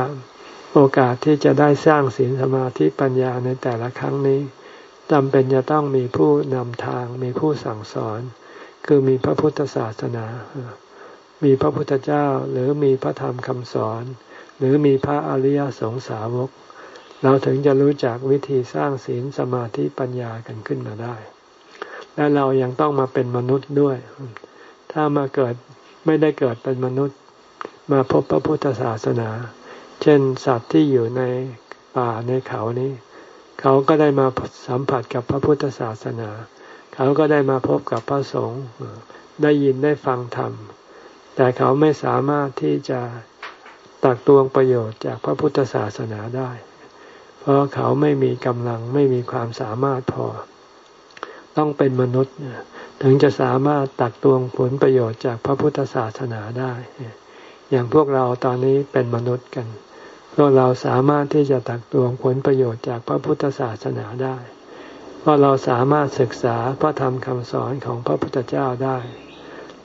โอกาสที่จะได้สร้างศีลสมาธิปัญญาในแต่ละครั้งนี้จำเป็นจะต้องมีผู้นำทาง มีผู้สั่งสอน คือมีพระพุทธศาสนา มีพระพุทธเจ้าหรือมีพระธรรมคำสอน หรือมีพระอริยสงสาวก เราถึงจะรู้จักวิธีสร้างศีลสมาธิปัญญากันขึ้นมาได้ และเรายังต้องมาเป็นมนุษย์ด้วย ถ้ามาเกิดไม่ได้เกิดเป็นมนุษย์ มาพบพระพุทธศาสนา เช่นสัตว์ที่อยู่ในป่าในเขานี้ เขาก็ได้มาสัมผัสกับพระพุทธศาสนา เขาก็ได้มาพบกับพระสงฆ์ได้ยินได้ฟังธรรม แต่เขาไม่สามารถที่จะตักตวงประโยชน์จากพระพุทธศาสนาได้ เพราะเขาไม่มีกำลังไม่มีความสามารถพอ ต้องเป็นมนุษย์ ถึงจะสามารถตักตวงผลประโยชน์จากพระพุทธศาสนาได้ อย่างพวกเราตอนนี้เป็นมนุษย์กัน พวกเราสามารถที่จะตักตวงผลประโยชน์จากพระพุทธศาสนาได้ เพราะเราสามารถศึกษาพระธรรมคำสอนของพระพุทธเจ้าได้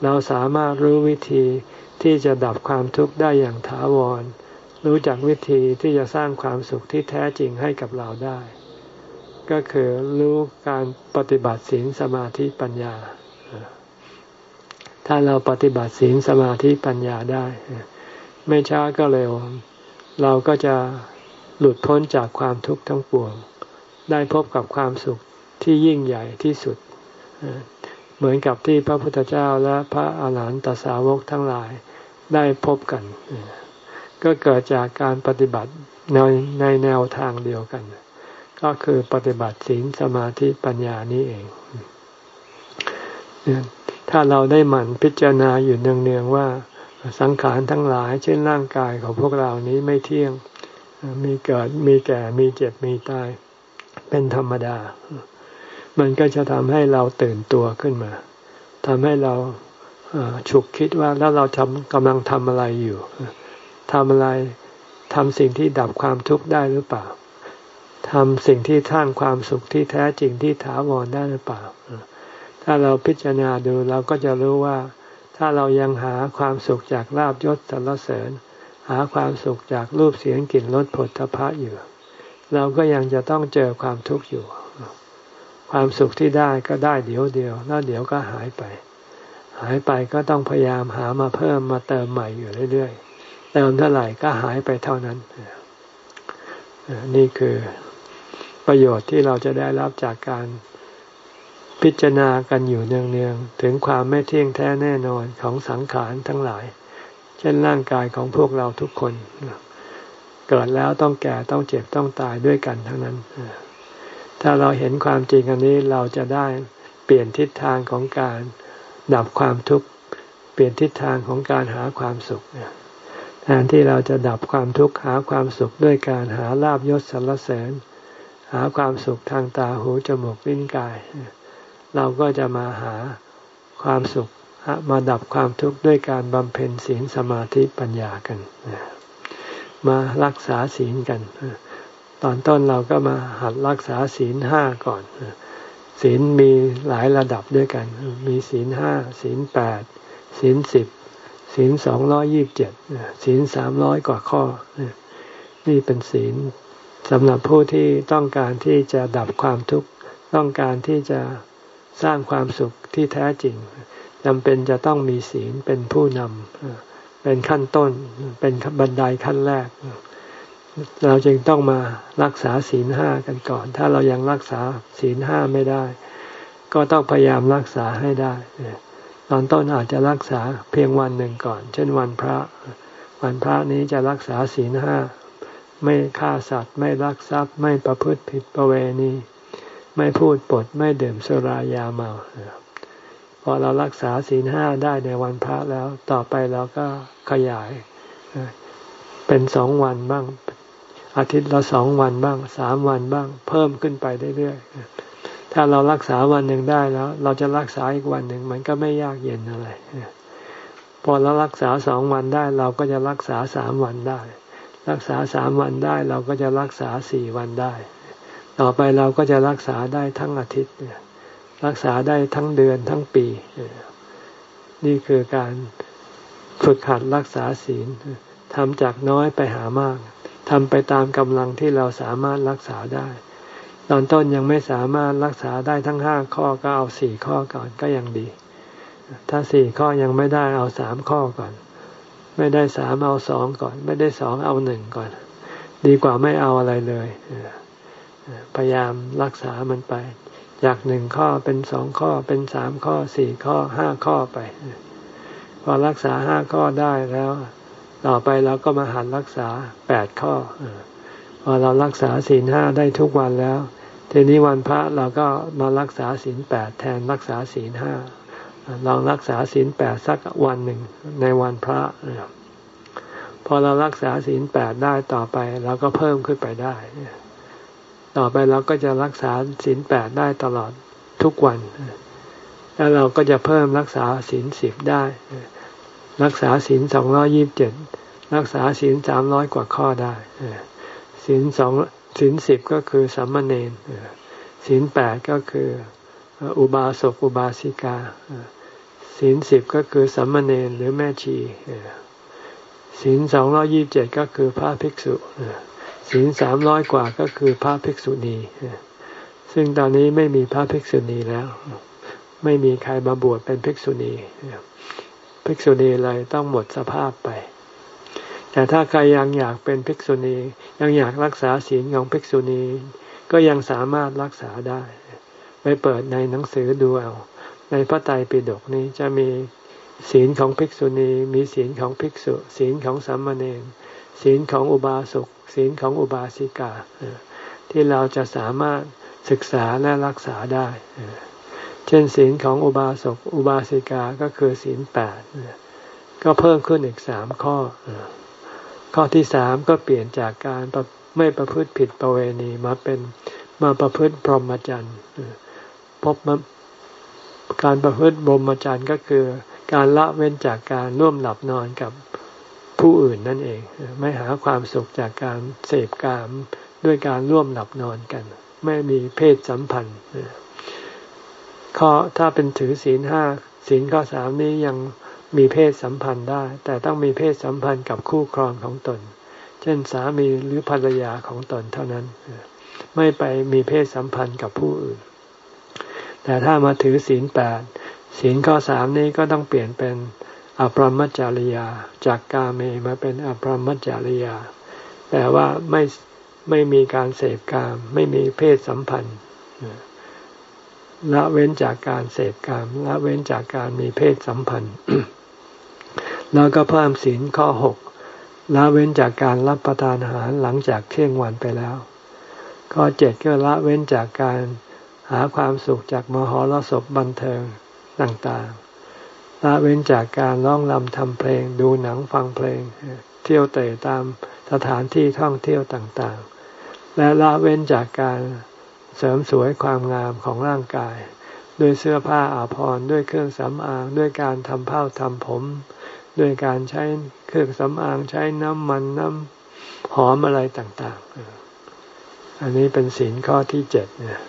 เราสามารถรู้วิธีที่จะดับความทุกข์ได้อย่างถาวร รู้จักวิธีที่จะสร้างความสุขที่แท้จริงให้กับเราได้ ก็คือรู้การปฏิบัติศีลสมาธิปัญญา ถ้าเราปฏิบัติศีลสมาธิปัญญาได้ ไม่ช้าก็เร็ว เราก็จะหลุดพ้นจากความทุกข์ทั้งปวง ได้พบกับความสุขที่ยิ่งใหญ่ที่สุด เหมือนกับที่พระพุทธเจ้าและพระอาหารหันตสาวกทั้งหลายได้พบกัน ก็เกิดจากการปฏิบัติในในแนวทางเดียวกัน ก็คือปฏิบัติศีลสมาธิปัญญานี้เอง ถ้าเราได้หมั่นพิจารณาอยู่เนืองๆว่าสังขารทั้งหลาย เช่นร่างกายของพวกเรานี้ไม่เที่ยง มีเกิดมีแก่มีเจ็บมีตาย เป็นธรรมดา มันก็จะทำให้เราตื่นตัวขึ้นมาทำให้เราฉุกคิดว่าแล้วเราทำกำลังทำอะไรอยู่ ทำอะไรทำสิ่งที่ดับความทุกข์ได้หรือเปล่าทำสิ่งที่สร้างความสุขที่แท้จริงที่ถาวรได้หรือเปล่า ถ้าเราพิจารณาดูเราก็จะรู้ว่า ถ้าเรายังหาความสุขจากลาบยศสรรเสริญ หาความสุขจากรูปเสียงกลิ่นรสผลทพะอยู่ เราก็ยังจะต้องเจอความทุกข์อยู่ ความสุขที่ได้ก็ได้เดี๋ยวเดียว แล้วเดี๋ยวก็หายไป หายไปก็ต้องพยายามหามาเพิ่มมาเติมใหม่อยู่เรื่อยๆ เติมเท่าไหร่ก็หายไปเท่านั้น นี่คือประโยชน์ที่เราจะได้รับจากการพิจารณากันอยู่เนืองๆ ถึงความไม่เที่ยงแท้แน่นอนของสังขารทั้งหลาย เช่นร่างกายของพวกเราทุกคน เกิดแล้วต้องแก่ต้องเจ็บต้องตายด้วยกันทั้งนั้น ถ้าเราเห็นความจริงอันนี้เราจะได้เปลี่ยนทิศทางของการดับความทุกข์ เปลี่ยนทิศทางของการหาความสุข แทนที่เราจะดับความทุกข์หาความสุขด้วยการหาลาบยศสรรเสริญ หาความสุขทางตาหูจมูกลิ้นกาย เราก็จะมาหาความสุขมาดับความทุกข์ด้วยการบำเพ็ญศีลสมาธิปัญญากันมารักษาศีลกันตอนต้นเราก็มาหัดรักษาศีลห้าก่อนศีลมีหลายระดับด้วยกัน มีศีลห้าศีลแปดศีลสิบ ศีลสองร้อยี่บเจ็ดศีลสามร้อยกว่าข้อ นี่เป็นศีลสำหรับผู้ที่ต้องการที่จะดับความทุกข์ต้องการที่จะสร้างความสุขที่แท้จริงจำเป็นจะต้องมีศีลเป็นผู้นำเป็นขั้นต้นเป็นบันไดขั้นแรก เราจึงต้องมารักษาศีลห้ากันก่อน ถ้าเรายังรักษาศีลห้าไม่ได้ ก็ต้องพยายามรักษาให้ได้ ตอนต้นอาจจะรักษาเพียงวันหนึ่งก่อน เช่นวันพระ วันพระนี้จะรักษาศีลห้า ไม่ฆ่าสัตว์ ไม่ลักทรัพย์ ไม่ประพฤติผิดประเวณี ไม่พูดปด ไม่ดื่มสุรายาเมา พอเรารักษาศีลห้าได้ในวันพระแล้ว ต่อไปเราก็ขยาย เป็นสองวันบ้าง อาทิตย์ละสองวันบ้าง สามวันบ้าง เพิ่มขึ้นไปเรื่อยๆ ถ้าเรารักษาวันหนึ่งได้แล้ว เราจะรักษาอีกวันหนึ่งมันก็ไม่ยากเย็นอะไรพอเรารักษาสองวันได้ เราก็จะรักษาสามวันได้ รักษาสามวันได้ เราก็จะรักษาสี่วันได้ ต่อไปเราก็จะรักษาได้ทั้งอาทิตย์รักษาได้ทั้งเดือนทั้งปี นี่คือการฝึกหัดรักษาศีลทำจากน้อยไปหามากทำไปตามกำลังที่เราสามารถรักษาได้ ตอนต้นยังไม่สามารถรักษาได้ทั้งห้าข้อก็เอาสี่ข้อก่อนก็ยังดี ถ้าสี่ข้อยังไม่ได้เอาสามข้อก่อน ไม่ได้สามเอาสองก่อน ไม่ได้สองเอาหนึ่งก่อน ดีกว่าไม่เอาอะไรเลยพยายามรักษามันไป จากหนึ่งข้อเป็นสองข้อเป็นสามข้อสี่ข้อห้าข้อไป พอรักษาห้าข้อได้แล้ว ต่อไปเราก็มาหันรักษาแปดข้อพอเรารักษาศีลห้าได้ทุกวันแล้ว ทีนี้วันพระเราก็มารักษาศีลแปดแทนรักษาศีลห้าลองรักษาศีลแปดสักวันหนึ่งในวันพระพอเรารักษาศีลแปดได้ต่อไปเราก็เพิ่มขึ้นไปได้ ต่อไปเราก็จะรักษาศีลแปดได้ตลอดทุกวัน แล้วเราก็จะเพิ่มรักษาศีลสิบได้ รักษาศีลสองร้อยิบเจ็ดรักษาศีลสามร้อยกว่าข้อได้ศีลสอง ศีลสิบก็คือสัมมาเนนศีลแปดก็คืออุบาสกอุบาสิกาศีลสิบก็คือสัมมาเนนหรือแม่ชีศีลสองร้อยี่บเจ็ดก็คือพระภิกษุศีลสามร้อยกว่าก็คือพระภิกษุณีซึ่งตอนนี้ไม่มีพระภิกษุณีแล้ว ไม่มีใครมาบวชเป็นภิกษุณีภิกษุณีเลยต้องหมดสภาพไป แต่ถ้าใครยังอยากเป็นภิกษุณี ยังอยากรักษาศีลของภิกษุณี ก็ยังสามารถรักษาได้ ไปเปิดในหนังสือดูเอา ในพระไตรปิฎกนี้จะมีศีลของภิกษุณี มีศีลของภิกษุ ศีลของสามเณรศีลของอุบาสกศีลของอุบาสิกา ที่เราจะสามารถศึกษาและรักษาได้ เช่นศีลของอุบาสกอุบาสิกาก็คือศีลแปดก็เพิ่มขึ้นอีกสามข้อ ข้อที่สามก็เปลี่ยนจากการไม่ประพฤติผิดประเวณีมาเป็นมาประพฤติพรหมจรรย์พบการประพฤติบรมจรรย์ก็คือ การละเว้นจากการร่วมหลับนอนกับผู้อื่นนั่นเอง ไม่หาความสุขจากการเสพกามด้วยการร่วมหลับนอนกัน ไม่มีเพศสัมพันธ์ข้อถ้าเป็นถือศีลห้าศีลข้อสามนี้ยัง มีเพศสัมพันธ์ได้ แต่ต้องมีเพศสัมพันธ์กับคู่ครองของตน เช่นสามีหรือภรรยาของตนเท่านั้น ไม่ไปมีเพศสัมพันธ์กับผู้อื่น แต่ถ้ามาถือศีลแปดศีลข้อสามนี้ก็ต้องเปลี่ยนเป็นอภรมจริยา จากกาเมมาเป็นอภรมจริยาแปลว่าไม่ไม่มีการเสพกาม ไม่มีเพศสัมพันธ์ ละเว้นจากการเสพกามละเว้นจากการมีเพศสัมพันธ์ แล้วก็เพิ่มศีลข้อหกละเว้นจากการรับประทานอาหารหลังจากเที่ยงวันไปแล้ว ข้อเจ็ดก็ละเว้นจากการหาความสุขจากมหรสพบันเทิงต่างๆ ละเว้นจากการร้องรำทำเพลง ดูหนังฟังเพลง เที่ยวเตะตามสถานที่ท่องเที่ยวต่างๆ และละเว้นจากการ เสริมสวยความงามของร่างกาย ด้วยเสื้อผ้าอาภรณ์ด้วยเครื่องสำอางด้วยการทำผ้าทำผม ด้วยการใช้เครื่องสำอางใช้น้ำมันน้ำหอมอะไรต่างๆ อันนี้เป็นศีลข้อที่เจ็ดเนี่ย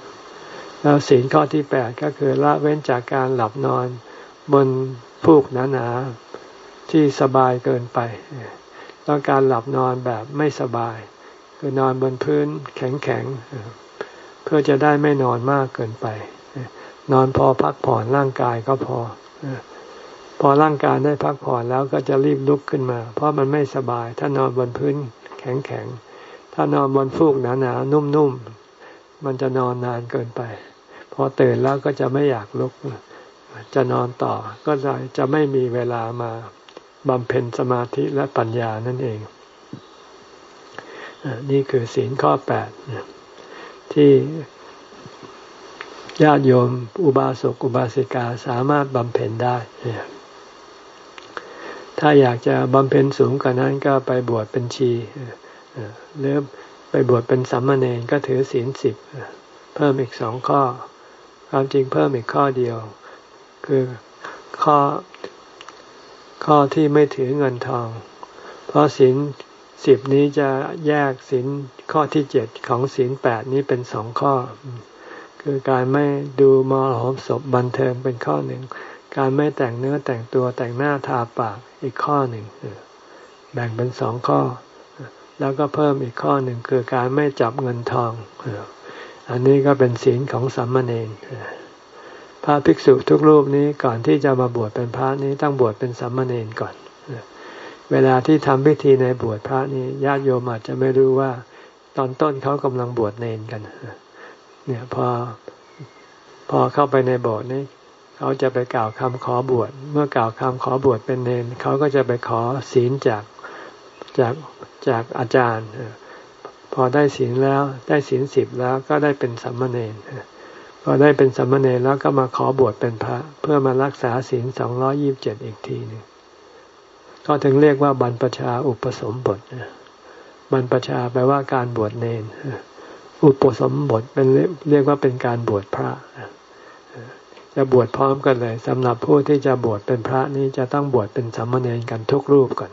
แล้วศีลข้อที่แปดก็คือละเว้นจากการหลับนอนบนฟูกหนาๆที่สบายเกินไปต้องการหลับนอนแบบไม่สบาย คือนอนบนพื้นแข็งๆ เพื่อจะได้ไม่นอนมากเกินไป นอนพอพักผ่อนร่างกายก็พอ พอร่างกายได้พักผ่อนแล้วก็จะรีบลุกขึ้นมา เพราะมันไม่สบาย ถ้านอนบนพื้นแข็งๆ ถ้านอนบนฟูกหนาๆ นุ่มๆ มันจะนอนนานเกินไป พอตื่นแล้วก็จะไม่อยากลุก จะนอนต่อก็จะจะไม่มีเวลามาบำเพ็ญสมาธิและปัญญานั่นเอง นี่คือศีลข้อแปด ที่ญาติโยมอุบาสกอุบาสิกาสามารถบำเพ็ญได้ถ้าอยากจะบำเพ็ญสูงกว่านั้นก็ไปบวชเป็นชีหรือไปบวชเป็นสัมมาเนรก็ถือศีลสิบเพิ่มอีกสองข้อ ความจริงเพิ่มอีกข้อเดียว คือข้อข้อที่ไม่ถือเงินทอง เพราะศีล สิบนี้จะแยกศีลข้อที่เจ็ดของศีลแปดนี้เป็นสองข้อ คือการไม่ดูมอหอมศพบันเทิงเป็นข้อหนึ่ง การไม่แต่งเนื้อแต่งตัวแต่งหน้าทาปากอีกข้อหนึ่งแบ่งเป็นสองข้อ แล้วก็เพิ่มอีกข้อหนึ่งคือการไม่จับเงินทอง อันนี้ก็เป็นศีลของสัมมาเนรพระภิกษุทุกรูปนี้ก่อนที่จะมาบวชเป็นพระนี้ต้องบวชเป็นสัมมาเนนก่อน เวลาที่ทำพิธีในบวชพระนี้ญาติโยมอาจจะไม่รู้ว่า ตอนต้นเขากำลังบวชเนนกันเนี่ยพอพอเข้าไปในโบสถ์นี้เขาจะไปกล่าวคำขอบวชเมื่อกล่าวคำขอบวชเป็นเนนเขาก็จะไปขอศีลจากจากจากอาจารย์ พอได้ศีลแล้วได้ศีลสิบแล้วก็ได้เป็นสัมมาเนนพอได้เป็นสัมมาเนรแล้วก็มาขอบวชเป็นพระ เพื่อมารักษาศีลสองร้อยิบเจ็ดอีกทีหนึ่ง ก็ถึงเรียกว่าบรรพชาอุปสมบทบรรพชาแปลว่าการบวชเนนอุปสมบทเป็นเรียกว่าเป็นการบวชพระจะบวชพร้อมกันเลยสำหรับผู้ที่จะบวชเป็นพระนี้จะต้องบวชเป็นสัมมาเนรกันทุกรูปก่อน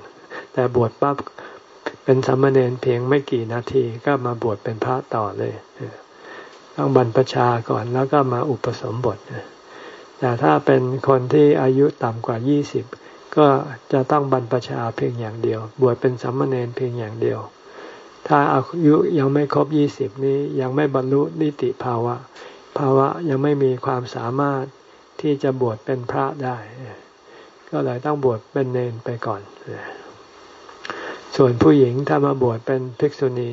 แต่บวชปั๊บเป็นสัมมาเนรเพียงไม่กี่นาทีก็มาบวชเป็นพระต่อเลยต้องบรรพชาก่อนแล้วก็มาอุปสมบทแต่ถ้าเป็นคนที่อายุต่ำกว่ายี่สิบ ก็จะต้องบรรพชาเพียงอย่างเดียว บวชเป็นสัมมาเนรเพียงอย่างเดียว ถ้าอายุยังไม่ครบยี่สิบนี้ยังไม่บรรลุนิติภาวะ ภาวะยังไม่มีความสามารถที่จะบวชเป็นพระได้ ก็เลยต้องบวชเป็นเนนไปก่อน ส่วนผู้หญิงถ้ามาบวชเป็นภิกษุณี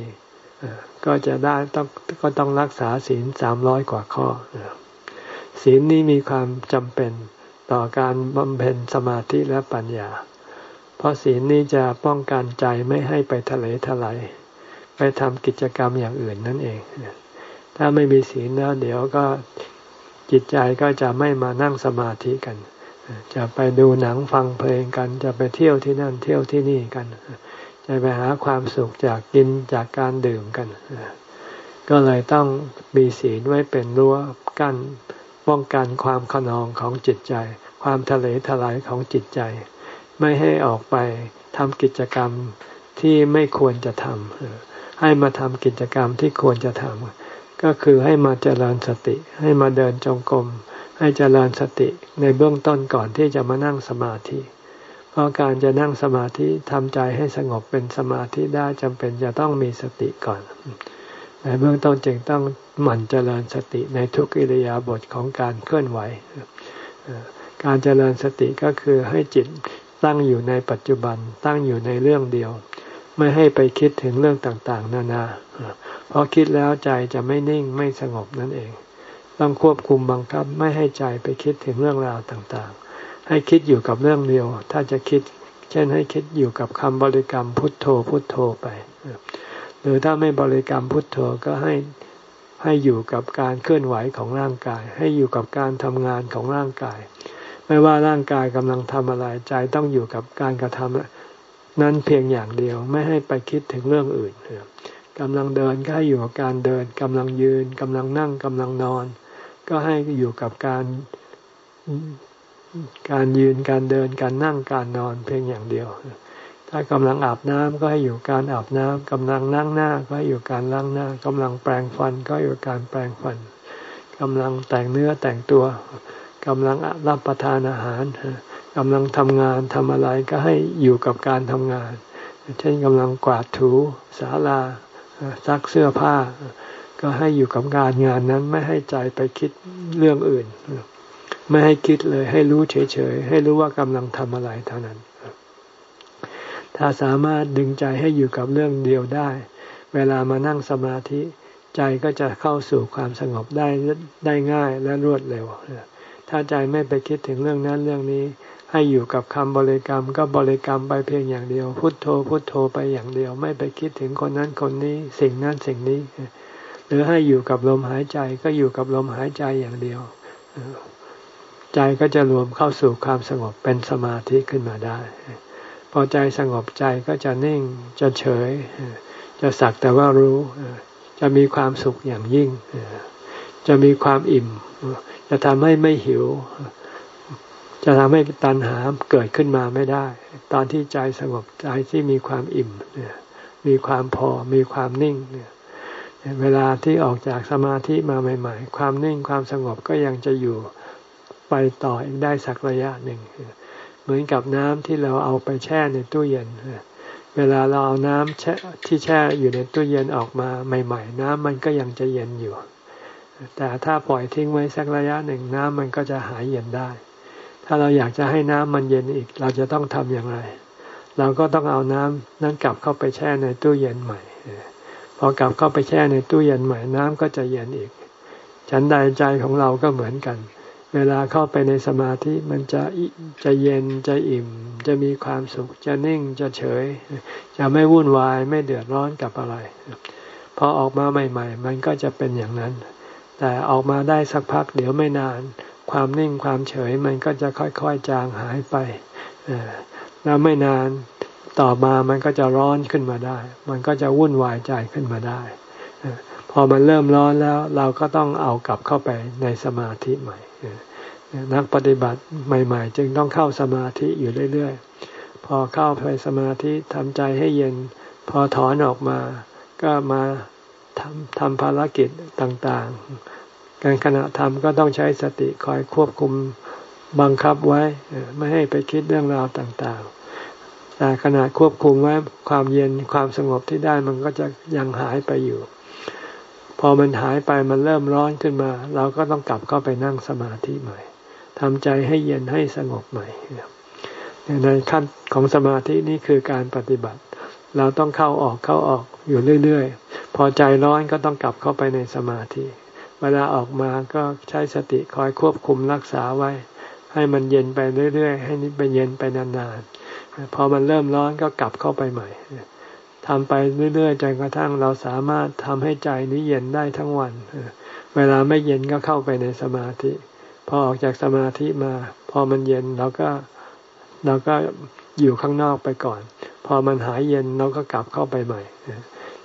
ก็จะได้ต้องก็ต้องรักษาศีลสามร้อยกว่าข้อศีลนี้มีความจำเป็น ต่อการบำเพ็ญสมาธิและปัญญา เพราะศีลนี้จะป้องกันใจไม่ให้ไปทะเลทลายไปทำกิจกรรมอย่างอื่นนั่นเอง ถ้าไม่มีศีลแล้วเดี๋ยวก็จิตใจก็จะไม่มานั่งสมาธิกัน จะไปดูหนังฟังเพลงกัน จะไปเที่ยวที่นั่นเที่ยวที่นี่กัน จะไปหาความสุขจากกินจากการดื่มกัน ก็เลยต้องมีศีลไว้เป็นรั้วกั้นป้องกันความขนองของจิตใจ ความทะเลทลายของจิตใจ ไม่ให้ออกไปทำกิจกรรมที่ไม่ควรจะทำให้มาทำกิจกรรมที่ควรจะทำก็คือให้มาเจริญสติ ให้มาเดินจงกรมให้เจริญสติในเบื้องต้นก่อนที่จะมานั่งสมาธิ เพราะการจะนั่งสมาธิทำใจให้สงบเป็นสมาธิได้จำเป็นจะต้องมีสติก่อนในเบื้องต้นจึงต้องหมั่นเจริญสติในทุกอิริยาบถของการเคลื่อนไหว การเจริญสติก็คือให้จิตตั้งอยู่ในปัจจุบัน ตั้งอยู่ในเรื่องเดียว ไม่ให้ไปคิดถึงเรื่องต่างๆ นานา เพราะคิดแล้วใจจะไม่นิ่งไม่สงบนั่นเอง ต้องควบคุมบังคับไม่ให้ใจไปคิดถึงเรื่องราวต่างๆ ให้คิดอยู่กับเรื่องเดียว ถ้าจะคิด เช่นให้คิดอยู่กับคำบริกรรมพุทโธพุทโธไป หรือถ้าไม่บริกรรมพุทโธก็ให้ให้อยู่กับการเคลื่อนไหวของร่างกาย ให้อยู่กับการทำงานของร่างกาย ไม่ว่าร่างกายกำลังทำอะไร ใจต้องอยู่กับการกระทำนั้นเพียงอย่างเดียวไม่ให้ไปคิดถึงเรื่องอื่นกำลังเดินก็ให้อยู่กับการเดินกำลังยืนกำลังนั่งกำลังนอน ก็ให้อยู่กับการการยืนการเดินการนั่งการนอนเพียงอย่างเดียว ถ้ากำลังอาบน้ำก็ให้อยู่การอาบน้ำกำลังนั่งหน้าก็ให้อยู่การล้างหน้ากำลังแปรงฟันก็อยู่การแปรงฟันกำลังแต่งเนื้อแต่งตัว กำลังรับประทานอาหารกำลังทำงานทำอะไรก็ให้อยู่กับการทำงาน เช่นกำลังกวาดถูศาลาซักเสื้อผ้า ก็ให้อยู่กับการงานนั้นไม่ให้ใจไปคิดเรื่องอื่น ไม่ให้คิดเลยให้รู้เฉยๆ ให้รู้ว่ากำลังทำอะไรเท่านั้น ถ้าสามารถดึงใจให้อยู่กับเรื่องเดียวได้ เวลามานั่งสมาธิ ใจก็จะเข้าสู่ความสงบได้ได้ง่ายและรวดเร็ว ถ้าใจไม่ไปคิดถึงเรื่องนั้นเรื่องนี้ ให้อยู่กับคำบริกรรมก็บริกรรมไปเพียงอย่างเดียว พุทโธพุทโธไปอย่างเดียว ไม่ไปคิดถึงคนนั้นคนนี้ สิ่งนั้นสิ่งนี้ หรือให้อยู่กับลมหายใจก็อยู่กับลมหายใจอย่างเดียว ใจก็จะรวมเข้าสู่ความสงบเป็นสมาธิขึ้นมาได้ พอใจสงบใจก็จะนิ่งจะเฉย จะสักแต่ว่ารู้จะมีความสุขอย่างยิ่งจะมีความอิ่ม จะทำให้ไม่หิว จะทำให้ตัณหาเกิดขึ้นมาไม่ได้ ตอนที่ใจสงบใจที่มีความอิ่มมีความพอมีความนิ่งเวลาที่ออกจากสมาธิมาใหม่ ๆ ความนิ่งความสงบก็ยังจะอยู่ไปต่ออีกได้สักระยะหนึ่ง เหมือนกับน้ำที่เราเอาไปแช่ในตู้เย็นเวลาเราเอาน้ำแช่ที่แช่อยู่ในตู้เย็นออกมาใหม่ ๆ น้ำมันก็ยังจะเย็นอยู่ แต่ถ้าปล่อยทิ้งไว้สักระยะหนึ่งน้ำมันก็จะหายเย็นได้ ถ้าเราอยากจะให้น้ำมันเย็นอีก เราจะต้องทำอย่างไร เราก็ต้องเอาน้ำนั้นกลับเข้าไปแช่ในตู้เย็นใหม่พอกลับเข้าไปแช่ในตู้เย็นใหม่น้ำก็จะเย็นอีก ฉันใดใจของเราก็เหมือนกัน เวลาเข้าไปในสมาธิมันจะจะเย็นจะอิ่ม จะมีความสุข จะนิ่งจะเฉย จะไม่วุ่นวายไม่เดือดร้อนกับอะไรพอออกมาใหม่ ๆ มันก็จะเป็นอย่างนั้น แต่ออกมาได้สักพักเดี๋ยวไม่นาน ความนิ่งความเฉยมันก็จะค่อยๆจางหายไปแล้วไม่นานต่อมามันก็จะร้อนขึ้นมาได้ มันก็จะวุ่นวายใจขึ้นมาได้ พอมันเริ่มร้อนแล้วเราก็ต้องเอากลับเข้าไปในสมาธิใหม่ นักปฏิบัติใหม่ ๆ จึงต้องเข้าสมาธิอยู่เรื่อยๆ พอเข้าไปสมาธิทำใจให้เย็น พอถอนออกมา ก็มา ทำทำภารกิจต่างๆ การขณะทำก็ต้องใช้สติคอยควบคุมบังคับไว้ ไม่ให้ไปคิดเรื่องราวต่างๆ แต่ขณะควบคุมไว้ความเย็นความสงบที่ได้มันก็จะยังหายไปอยู่ พอมันหายไปมันเริ่มร้อนขึ้นมา เราก็ต้องกลับเข้าไปนั่งสมาธิใหม่ทำใจให้เย็นให้สงบใหม่ในขั้นของสมาธินี่คือการปฏิบัติ เราต้องเข้าออกเข้าออกอยู่เรื่อยๆ พอใจร้อนก็ต้องกลับเข้าไปในสมาธิ เวลาออกมาก็ใช้สติคอยควบคุมรักษาไว้ ให้มันเย็นไปเรื่อยๆ ให้นิเป็นเย็นไปนานๆ พอมันเริ่มร้อนก็กลับเข้าไปใหม่ทำไปเรื่อยๆจนกระทั่งเราสามารถทำให้ใจนี้เย็นได้ทั้งวัน เวลาไม่เย็นก็เข้าไปในสมาธิ พอออกจากสมาธิมา พอมันเย็นเราก็เราก็ อยู่ข้างนอกไปก่อน พอมันหายเย็นเราก็กลับเข้าไปใหม่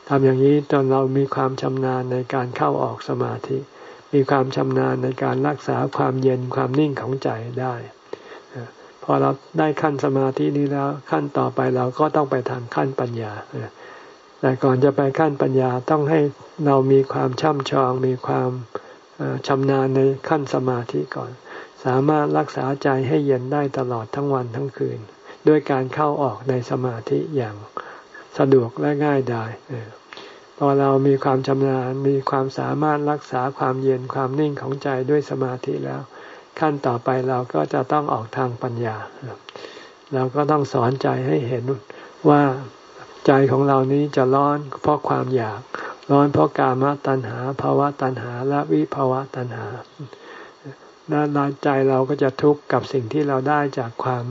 ทำอย่างนี้จนเรามีความชำนาญในการเข้าออกสมาธิ มีความชำนาญในการรักษาความเย็นความนิ่งของใจได้พอเราได้ขั้นสมาธินี้แล้วขั้นต่อไปเราก็ต้องไปทางขั้นปัญญาแต่ก่อนจะไปขั้นปัญญาต้องให้เรามีความช่ำชอง มีความชำนาญในขั้นสมาธิก่อน สามารถรักษาใจให้เย็นได้ตลอดทั้งวันทั้งคืน ด้วยการเข้าออกในสมาธิอย่างสะดวกและง่ายดายพอเรามีความชำนาญมีความสามารถรักษาความเย็นความนิ่งของใจด้วยสมาธิแล้ว ขั้นต่อไปเราก็จะต้องออกทางปัญญา เราก็ต้องสอนใจให้เห็นว่าใจของเรานี้จะร้อนเพราะความอยาก ร้อนเพราะกามตัณหาภาวะตัณหาและวิภาวะตัณหาแล้วใจเราก็จะทุกข์กับสิ่งที่เราได้จากความ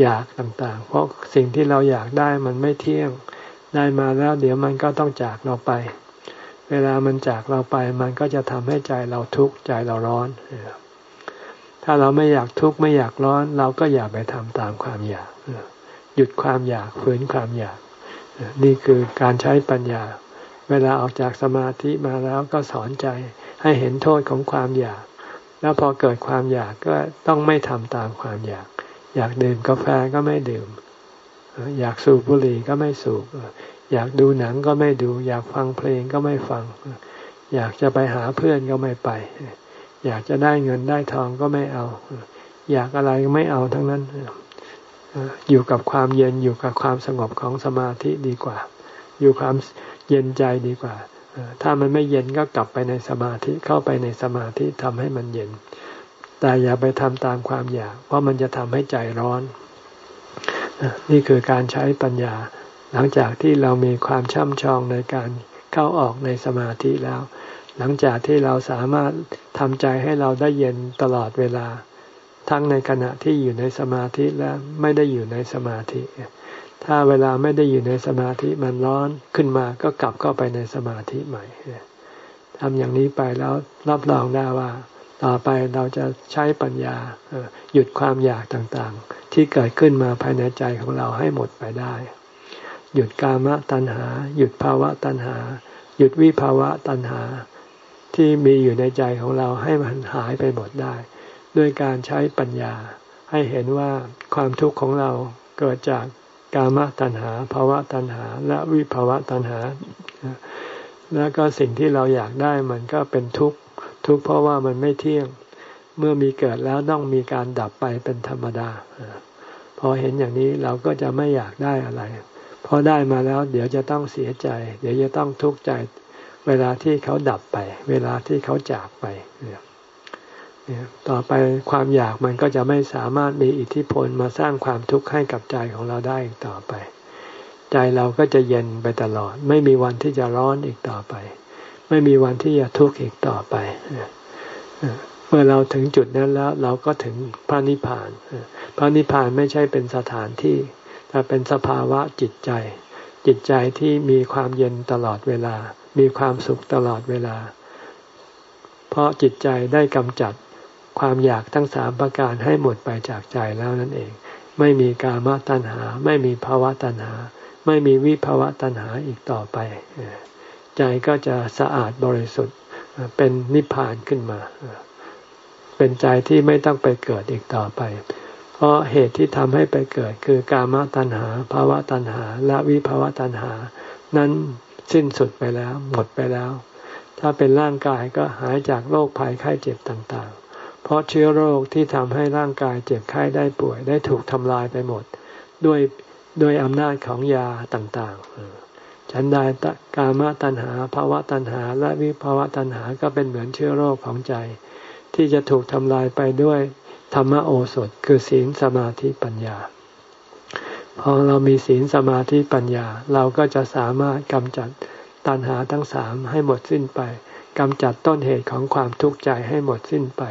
อยากต่างๆ เพราะสิ่งที่เราอยากได้มันไม่เที่ยง ได้มาแล้วเดี๋ยวมันก็ต้องจากเราไป เวลามันจากเราไป มันก็จะทำให้ใจเราทุกข์ใจเราร้อน ถ้าเราไม่อยากทุกข์ไม่อยากร้อน เราก็อย่าไปทำตามความอยาก หยุดความอยากฝืนความอยาก นี่คือการใช้ปัญญา เวลาออกจากสมาธิมาแล้วก็สอนใจให้เห็นโทษของความอยาก แล้วพอเกิดความอยากก็ต้องไม่ทำตามความอยาก อยากดื่มกาแฟก็ไม่ดื่ม อยากสูบบุหรี่ก็ไม่สูบ อยากดูหนังก็ไม่ดู อยากฟังเพลงก็ไม่ฟัง อยากจะไปหาเพื่อนก็ไม่ไป อยากจะได้เงินได้ทองก็ไม่เอา อยากอะไรก็ไม่เอาทั้งนั้น อยู่กับความเย็นอยู่กับความสงบของสมาธิดีกว่า อยู่ความเย็นใจดีกว่า ถ้ามันไม่เย็นก็กลับไปในสมาธิเข้าไปในสมาธิทำให้มันเย็น แต่อย่าไปทำตามความอยาก เพราะมันจะทำให้ใจร้อน นี่คือการใช้ปัญญา หลังจากที่เรามีความช่ำชองในการเข้าออกในสมาธิแล้ว หลังจากที่เราสามารถทำใจให้เราได้เย็นตลอดเวลา ทั้งในขณะที่อยู่ในสมาธิและไม่ได้อยู่ในสมาธิ ถ้าเวลาไม่ได้อยู่ในสมาธิมันร้อนขึ้นมาก็กลับเข้าไปในสมาธิใหม่ทำอย่างนี้ไปแล้วรับรองได้ว่า ต่อไปเราจะใช้ปัญญาหยุดความอยากต่างๆ ที่เกิดขึ้นมาภายในใจของเราให้หมดไปได้ หยุดกามตัณหา หยุดภาวะตัณหา หยุดวิภาวะตัณหา ที่มีอยู่ในใจของเราให้มันหายไปหมดได้ ด้วยการใช้ปัญญา ให้เห็นว่าความทุกข์ของเราเกิดจากกามตัณหาภาวะตัณหา และวิภาวะตัณหา แล้วก็สิ่งที่เราอยากได้มันก็เป็นทุกข์ ทุกข์เพราะว่ามันไม่เที่ยง เมื่อมีเกิดแล้วต้องมีการดับไปเป็นธรรมดา พอเห็นอย่างนี้เราก็จะไม่อยากได้อะไรพอได้มาแล้ว เดี๋ยวจะต้องเสียใจ เดี๋ยวจะต้องทุกข์ใจ เวลาที่เขาดับไป เวลาที่เขาจากไปเนี่ยต่อไปความอยากมันก็จะไม่สามารถมีอิทธิพลมาสร้างความทุกข์ให้กับใจของเราได้อีกต่อไป ใจเราก็จะเย็นไปตลอด ไม่มีวันที่จะร้อนอีกต่อไป ไม่มีวันที่จะทุกข์อีกต่อไปเมื่อเราถึงจุดนั้นแล้ว เราก็ถึงพระนิพพานพระนิพพานไม่ใช่เป็นสถานที่แต่เป็นสภาวะจิตใจ จิตใจที่มีความเย็นตลอดเวลา มีความสุขตลอดเวลา เพราะจิตใจได้กำจัดความอยากทั้งสามประการให้หมดไปจากใจแล้วนั่นเอง ไม่มีกามตัณหา ไม่มีภาวะตัณหา ไม่มีวิภาวะตัณหาอีกต่อไป ใจก็จะสะอาดบริสุทธิ์เป็นนิพพานขึ้นมา เป็นใจที่ไม่ต้องไปเกิดอีกต่อไป เพราะเหตุที่ทำให้ไปเกิดคือกามตัณหาภาวะตัณหา และวิภาวะตัณหา นั้นสิ้นสุดไปแล้ว หมดไปแล้ว ถ้าเป็นร่างกายก็หายจากโรคภัยไข้เจ็บต่างๆ เพราะเชื้อโรคที่ทำให้ร่างกายเจ็บไข้ได้ป่วย ได้ถูกทำลายไปหมด ด้วยด้วยอำนาจของยาต่างๆ ฉันใดกามตัณหาภาวะตัณหา และวิภาวะตัณหาก็เป็นเหมือนเชื้อโรคของใจ ที่จะถูกทำลายไปด้วยธรรมโอสถ คือศีลสมาธิปัญญา พอเรามีศีลสมาธิปัญญา เราก็จะสามารถกำจัดตัณหาทั้งสามให้หมดสิ้นไปกำจัดต้นเหตุของความทุกข์ใจให้หมดสิ้นไป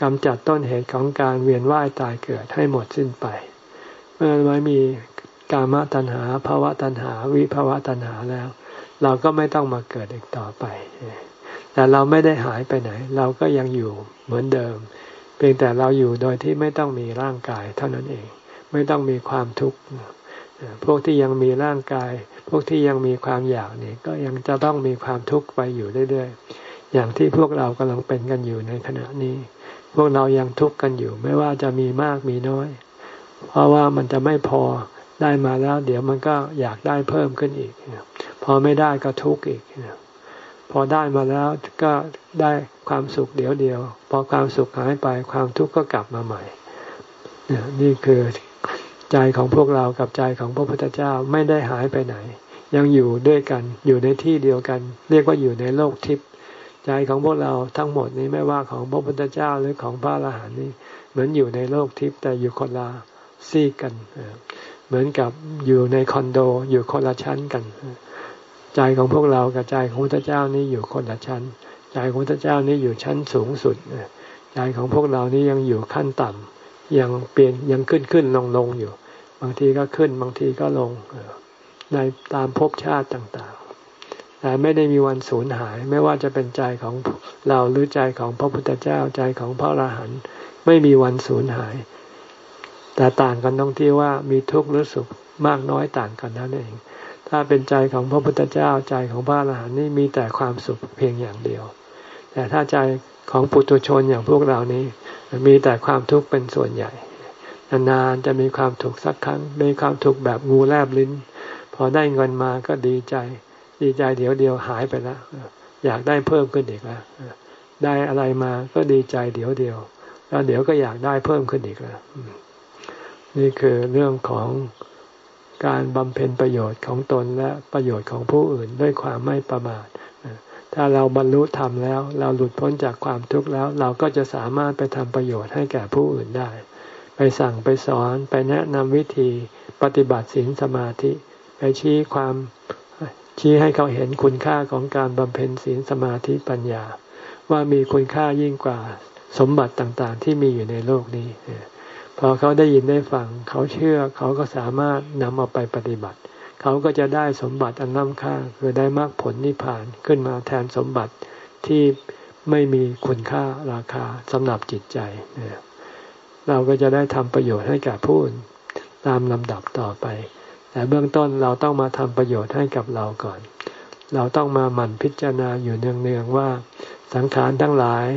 กำจัดต้นเหตุของการเวียนว่ายตายเกิดให้หมดสิ้นไป เมื่อไม่มี กามตัณหาภาวะตัณหา วิภาวะตัณหาแล้ว เราก็ไม่ต้องมาเกิดอีกต่อไป แต่เราไม่ได้หายไปไหน เราก็ยังอยู่เหมือนเดิม เพียงแต่เราอยู่โดยที่ไม่ต้องมีร่างกายเท่านั้นเอง ไม่ต้องมีความทุกข์พวกที่ยังมีร่างกาย พวกที่ยังมีความอยากนี่ก็ยังจะต้องมีความทุกข์ไปอยู่เรื่อยๆ อย่างที่พวกเรากำลังเป็นกันอยู่ในขณะนี้ พวกเรายังทุกข์กันอยู่ ไม่ว่าจะมีมากมีน้อย เพราะว่ามันจะไม่พอ ได้มาแล้ว เดี๋ยวมันก็อยากได้เพิ่มขึ้นอีก พอไม่ได้ก็ทุกข์อีก พอได้มาแล้วก็ได้ความสุขเดี๋ยวเดียว พอความสุขหายไปความทุกข์ก็กลับมาใหม่ นี่คือใจของพวกเรากับใจของพระพุทธเจ้าไม่ได้หายไปไหน ยังอยู่ด้วยกันอยู่ในที่เดียวกัน เรียกว่าอยู่ในโลกทิพย์ใจของพวกเราทั้งหมดนี้ไม่ว่าของพระพุทธเจ้าหรือของพระอรหันต์นี้เหมือนอยู่ในโลกทิพย์แต่อยู่คนละซีกัน เหมือนกับอยู่ในคอนโดอยู่คนละชั้นกัน ใจของพวกเรากับใจของพระพุทธเจ้านี้อยู่คนละชั้น ใจของพระพุทธเจ้านี้อยู่ชั้นสูงสุดใจของพวกเรานี้ยังอยู่ขั้นต่ำยังเปลี่ยนยังขึ้นขึ้นลงลงอยู่ บางทีก็ขึ้นบางทีก็ลงในตามภพชาติต่างๆ แต่ไม่ได้มีวันสูญหาย ไม่ว่าจะเป็นใจของเราหรือใจของพระพุทธเจ้าใจของพระอรหันต์ไม่มีวันสูญหาย แต่ต่างกันตรงที่ว่ามีทุกข์หรือสุขมากน้อยต่างกันนั่นเอง ถ้าเป็นใจของพระพุทธเจ้าใจของพระอรหันต์นี่มีแต่ความสุขเพียงอย่างเดียว แต่ถ้าใจของปุถุชนอย่างพวกเรานี้ มีแต่ความทุกข์เป็นส่วนใหญ่ นานๆจะมีความทุกข์สักครั้ง มีความทุกข์แบบงูแลบลิ้น พอได้เงินมาก็ดีใจ ดีใจเดี๋ยวเดียวหายไปแล้วอยากได้เพิ่มขึ้นอีกแล้วได้อะไรมาก็ดีใจเดี๋ยวเดียว แล้วเดี๋ยวก็อยากได้เพิ่มขึ้นอีกแล้ว นี่คือเรื่องของการบำเพ็ญประโยชน์ของตนและประโยชน์ของผู้อื่นด้วยความไม่ประมาทถ้าเราบรรลุธรรมแล้ว เราหลุดพ้นจากความทุกข์แล้ว เราก็จะสามารถไปทำประโยชน์ให้แก่ผู้อื่นได้ ไปสั่งไปสอนไปแนะนำวิธีปฏิบัติศีลสมาธิ ไปชี้ความชี้ให้เขาเห็นคุณค่าของการบำเพ็ญศีลสมาธิปัญญา ว่ามีคุณค่ายิ่งกว่าสมบัติต่างๆ ที่มีอยู่ในโลกนี้ อเขาได้ยินได้ฟัง เขาเชื่อเขาก็สามารถนำเอาไปปฏิบัติ เขาก็จะได้สมบัติอันล้ำค่าคือได้มรรคผลนิพพานขึ้นมาแทนสมบัติที่ไม่มีคุณค่าราคาสำหรับจิตใจ เราก็จะได้ทำประโยชน์ให้แก่ผู้อื่นตามลำดับต่อไป แต่เบื้องต้นเราต้องมาทำประโยชน์ให้กับเราก่อน เราต้องมาหมั่นพิจารณาอยู่เนืองๆว่าสังขารทั้งหลาย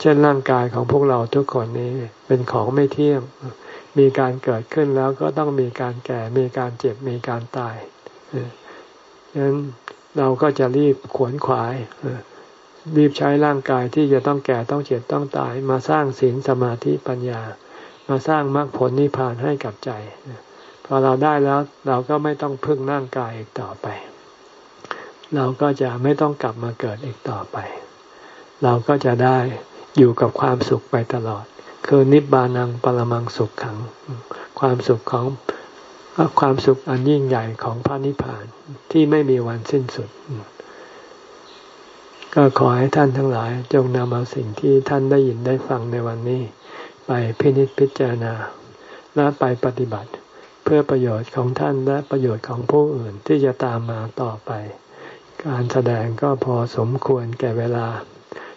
เช่นร่างกายของพวกเราทุกคนนี้เป็นของไม่เที่ยง มีการเกิดขึ้นแล้วก็ต้องมีการแก่ มีการเจ็บ มีการตายดังนั้นเราก็จะรีบขวนขวายรีบใช้ร่างกายที่จะต้องแก่ต้องเจ็บต้องตาย มาสร้างศีลสมาธิปัญญา มาสร้างมรรคผลนิพพานให้กับใจพอเราได้แล้วเราก็ไม่ต้องพึ่งร่างกายอีกต่อไป เราก็จะไม่ต้องกลับมาเกิดอีกต่อไป เราก็จะได้ อยู่กับความสุขไปตลอด คือนิบานังปรมังสุขขัง ความสุขของความสุขอันยิ่งใหญ่ของพระนิพพานที่ไม่มีวันสิ้นสุด ก็ขอให้ท่านทั้งหลายจงนำเอาสิ่งที่ท่านได้ยินได้ฟังในวันนี้ ไปพินิจพิจารณา และไปปฏิบัติ เพื่อประโยชน์ของท่านและประโยชน์ของผู้อื่นที่จะตามมาต่อไป การแสดงก็พอสมควรแก่เวลา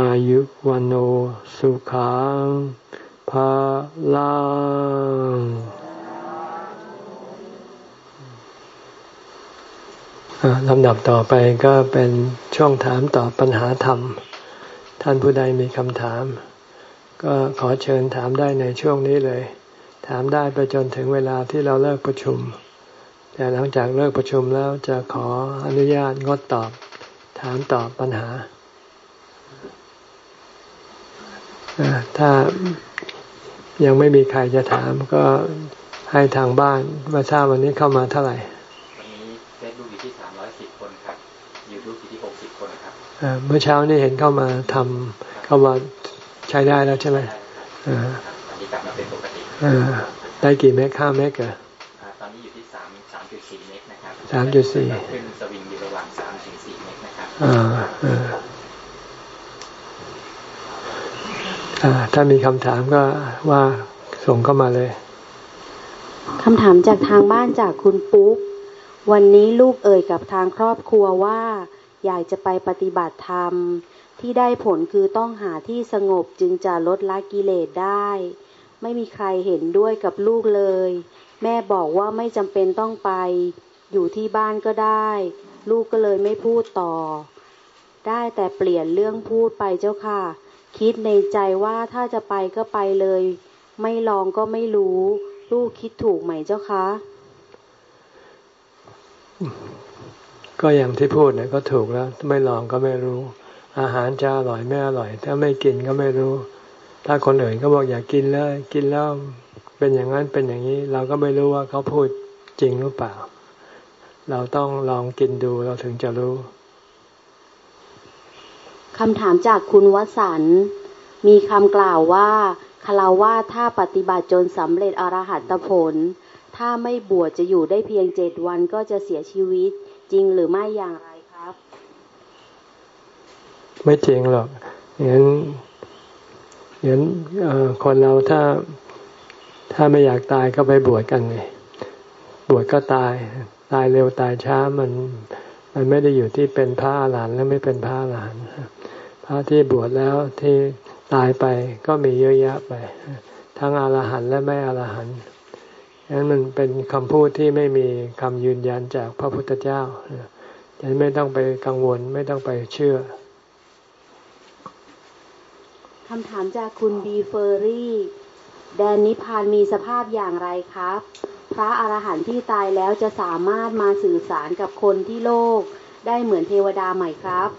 อายุวันโอสุขังภาลังลำดับต่อไปก็เป็นช่วงถามตอบปัญหาธรรม ท่านผู้ใดมีคำถาม ก็ขอเชิญถามได้ในช่วงนี้เลย ถามได้ไปจนถึงเวลาที่เราเลิกประชุม แต่หลังจากเลิกประชุมแล้วจะขออนุญาตงดตอบ ถามตอบปัญหา ถ้ายังไม่มีใครจะถามก็ให้ทางบ้านมาทราบวันนี้เข้ามาเท่าไหร่ วันนี้เฟซบุ๊กอยู่ที่สามร้อยสิบคนครับยูทูบอยู่ที่หกสิบคนครับเมื่อเช้านี้เห็นเข้ามาทำเข้ามาใช้ได้แล้วใช่ไหมอ่าตอนนี้กลับมาเป็นปกติได้กี่เมกค่าเมกอะตอนนี้อยู่ที่สามสามจุดสี่เมกนะครับสามจุดสี่ขึ้นสวิงอยู่ระหว่างสามถึงสี่เมกนะครับอ่า ถ้ามีคำถามก็ว่าส่งเข้ามาเลยคำถามจากทางบ้านจากคุณปุ๊ก วันนี้ลูกเอ่ยกับทางครอบครัวว่า อยากจะไปปฏิบัติธรรม ที่ได้ผลคือต้องหาที่สงบจึงจะลดละกิเลสได้ ไม่มีใครเห็นด้วยกับลูกเลย แม่บอกว่าไม่จำเป็นต้องไป อยู่ที่บ้านก็ได้ ลูกก็เลยไม่พูดต่อ ได้แต่เปลี่ยนเรื่องพูดไปเจ้าค่ะ คิดในใจว่าถ้าจะไปก็ไปเลย ไม่ลองก็ไม่รู้ ลูกคิดถูกไหมเจ้าคะ ก็อย่างที่พูดเนี่ยก็ถูกแล้ว ไม่ลองก็ไม่รู้ อาหารจะอร่อยไม่อร่อย ถ้าไม่กินก็ไม่รู้ ถ้าคนอื่นก็บอกอยากกินแล้วกินแล้วเป็นอย่างนั้นเป็นอย่างนี้ เราก็ไม่รู้ว่าเขาพูดจริงหรือเปล่า เราต้องลองกินดูเราถึงจะรู้ คำถามจากคุณวสันมีคำกล่าวว่าคาราวาถ้าปฏิบัติจนสำเร็จอรหัตผล ถ้าไม่บวชจะอยู่ได้เพียงเจ็ดวันก็จะเสียชีวิต จริงหรือไม่อย่างไรครับ ไม่จริงหรอกเห็นเห็นคนเราถ้าถ้าไม่อยากตายก็ไปบวชกันเลยบวชก็ตาย ตายเร็วตายช้ามัน มันไม่ได้อยู่ที่เป็นพระอรหันต์และไม่เป็นพระอรหันต์พระที่บวชแล้วที่ตายไปก็มีเยอะแยะไป ทั้งอรหันต์และไม่อรหันต์นั้นมันเป็นคำพูดที่ไม่มีคำยืนยันจากพระพุทธเจ้าฉะนั้นไม่ต้องไปกังวลไม่ต้องไปเชื่อคำถามจากคุณบีเฟอรี่ แดนนิพานมีสภาพอย่างไรครับ พระอรหันต์ที่ตายแล้วจะสามารถมาสื่อสารกับคนที่โลกได้เหมือนเทวดาไหมครับ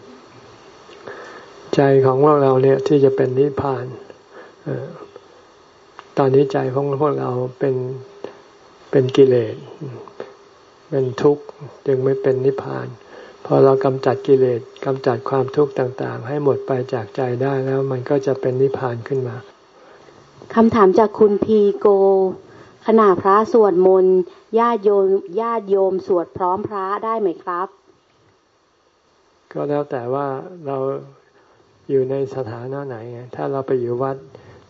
ใจของพวกเราเนี่ยที่จะเป็นนิพพานตอนนี้ใจของพวกเราเป็นเป็นกิเลสเป็นทุกข์จึงไม่เป็นนิพพานพอเรากำจัดกิเลสกำจัดความทุกข์ต่าง ๆ ให้หมดไปจากใจได้แล้วมันก็จะเป็นนิพพานขึ้นมาคำถามจากคุณพีโก ขณะพระสวดมนต์ญาติโยมญาติโยมสวดพร้อมพระได้ไหมครับ ก็แล้วแต่ว่าเราอยู่ในสถานะไหนไงถ้าเราไปอยู่วัด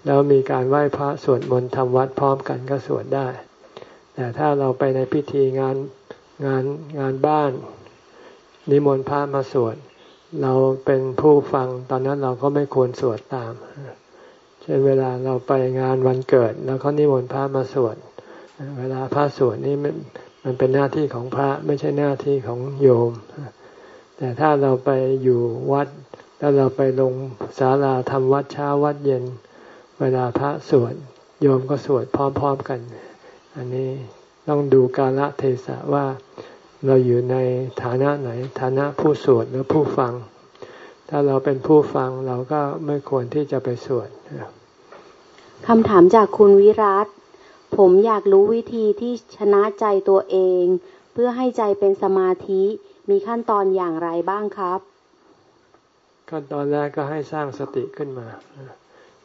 แล้วมีการไหว้พระสวดมนต์ทำวัดพร้อมกันก็สวดได้ แต่ถ้าเราไปในพิธีงานงานงานบ้าน นิมนต์พระมาสวด เราเป็นผู้ฟังตอนนั้นเราก็ไม่ควรสวดตาม เช่นเวลาเราไปงานวันเกิด แล้วเขานิมนต์พระมาสวดเวลาพระสวดนี่มันมันเป็นหน้าที่ของพระไม่ใช่หน้าที่ของโยม แต่ถ้าเราไปอยู่วัด แล้วเราไปลงศาลาทำวัดเช้าวัดเย็น เวลาพระสวดโยมก็สวดพร้อมๆกัน อันนี้ต้องดูกาลเทศะว่าเราอยู่ในฐานะไหนฐานะผู้สวดหรือผู้ฟัง ถ้าเราเป็นผู้ฟังเราก็ไม่ควรที่จะไปสวดคำถามจากคุณวิรัตผมอยากรู้วิธีที่ชนะใจตัวเอง เพื่อให้ใจเป็นสมาธิมีขั้นตอนอย่างไรบ้างครับ ขั้นตอนแรกก็ให้สร้างสติขึ้นมา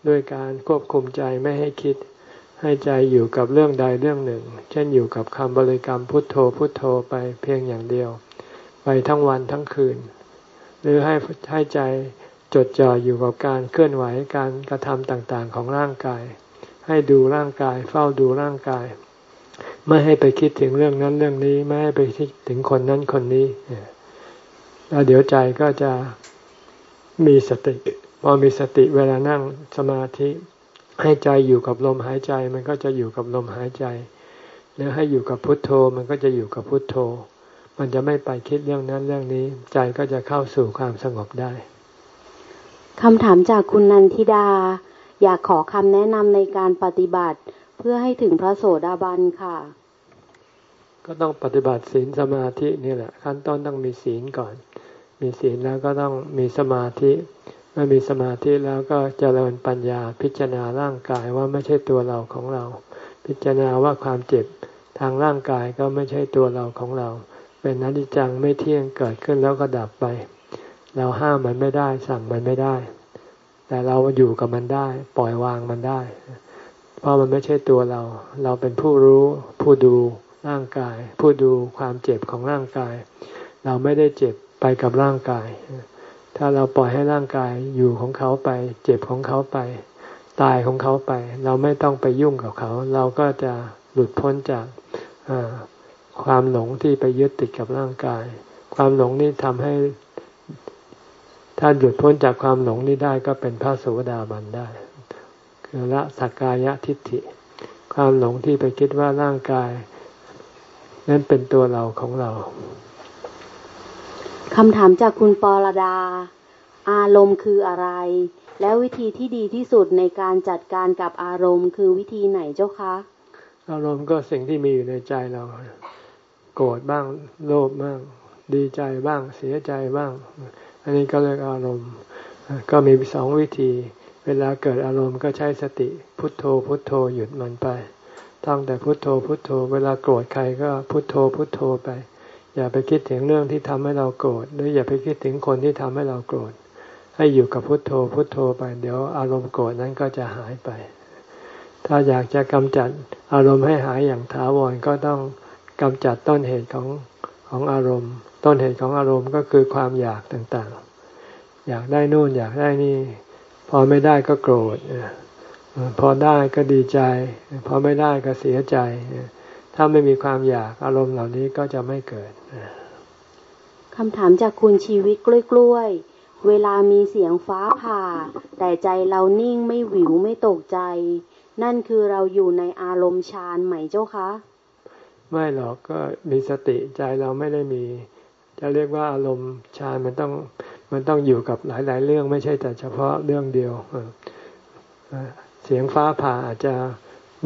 ด้วยการควบคุมใจไม่ให้คิด ให้ใจอยู่กับเรื่องใดเรื่องหนึ่ง เช่นอยู่กับคำบริกรรมพุทโธพุทโธไปเพียงอย่างเดียว ไปทั้งวันทั้งคืน หรือให้ให้ใจจดจ่ออยู่กับการเคลื่อนไหวการกระทำต่างๆ ของร่างกาย ให้ดูร่างกาย เฝ้าดูร่างกาย ไม่ให้ไปคิดถึงเรื่องนั้นเรื่องนี้ ไม่ให้ไปคิดถึงคนนั้นคนนี้แล้วเดี๋ยวใจก็จะมีสติพอมีสติเวลานั่งสมาธิให้ใจอยู่กับลมหายใจ มันก็จะอยู่กับลมหายใจ หรือให้อยู่กับพุทโธ มันก็จะอยู่กับพุทโธ มันจะไม่ไปคิดเรื่องนั้นเรื่องนี้ ใจก็จะเข้าสู่ความสงบได้คำถามจากคุณนันทิดา อยากขอคำแนะนำในการปฏิบัติเพื่อให้ถึงพระโสดาบันค่ะ ก็ต้องปฏิบัติศีลสมาธินี่แหละ ขั้นต้นต้องมีศีลก่อน มีศีลแล้วก็ต้องมีสมาธิมื่อมีสมาธิแล้วก็เจริญปัญญาพิจารณาร่างกายว่าไม่ใช่ตัวเราของเรา พิจารณาว่าความเจ็บทางร่างกายก็ไม่ใช่ตัวเราของเรา เป็นอนิจจังไม่เที่ยงเกิดขึ้นแล้วก็ดับไป เราห้ามมันไม่ได้ สั่งมันไม่ได้ แต่เราอยู่กับมันได้ ปล่อยวางมันได้ เพราะมันไม่ใช่ตัวเรา เราเป็นผู้รู้ ผู้ดูร่างกาย ผู้ดูความเจ็บของร่างกาย เราไม่ได้เจ็บไปกับร่างกาย ถ้าเราปล่อยให้ร่างกายอยู่ของเขาไป เจ็บของเขาไป ตายของเขาไป เราไม่ต้องไปยุ่งกับเขา เราก็จะหลุดพ้นจาก ความหลงที่ไปยึดติดกับร่างกาย ความหลงนี่ทำให้ ถ้าหยุดพ้นจากความหลงนี้ได้ก็เป็นพระโสดาบันได้ คือละสักกายทิฏฐิ ความหลงที่ไปคิดว่าร่างกาย นั้นเป็นตัวเราของเราคำถามจากคุณปอรดา อารมณ์คืออะไร แล้ววิธีที่ดีที่สุดในการจัดการกับอารมณ์คือวิธีไหนเจ้าคะ อารมณ์ก็สิ่งที่มีอยู่ในใจเรา โกรธบ้างโลภบ้าง ดีใจบ้างเสียใจบ้าง อันนี้ก็เรียกอารมณ์ ก็มีสองวิธี เวลาเกิดอารมณ์ก็ใช้สติพุทโธพุทโธหยุดมันไปท่องแต่พุทโธพุทโธ เวลาโกรธใครก็พุทโธพุทโธไป อย่าไปคิดถึงเรื่องที่ทำให้เราโกรธหรืออย่าไปคิดถึงคนที่ทำให้เราโกรธให้อยู่กับพุทโธพุทโธไป เดี๋ยวอารมณ์โกรธนั้นก็จะหายไป ถ้าอยากจะกำจัดอารมณ์ให้หายอย่างถาวรก็ต้อง กำจัดต้นเหตุของของอารมณ์ ต้นเหตุของอารมณ์ก็คือความอยากต่างๆ อยากได้นู่นอยากได้นี่ พอไม่ได้ก็โกรธพอได้ก็ดีใจ พอไม่ได้ก็เสียใจ ถ้าไม่มีความอยากอารมณ์เหล่านี้ก็จะไม่เกิดคำถามจากคุณชีวิตกล้วยๆ เวลามีเสียงฟ้าผ่า แต่ใจเรานิ่งไม่หวิวไม่ตกใจ นั่นคือเราอยู่ในอารมณ์ฌานไหมเจ้าคะ ไม่หรอกก็มีสติใจเราไม่ได้มี จะเรียกว่าอารมณ์ฌานมันต้องมันต้องอยู่กับหลาย ๆ เรื่องไม่ใช่แต่เฉพาะเรื่องเดียวเสียงฟ้าผ่าอาจจะ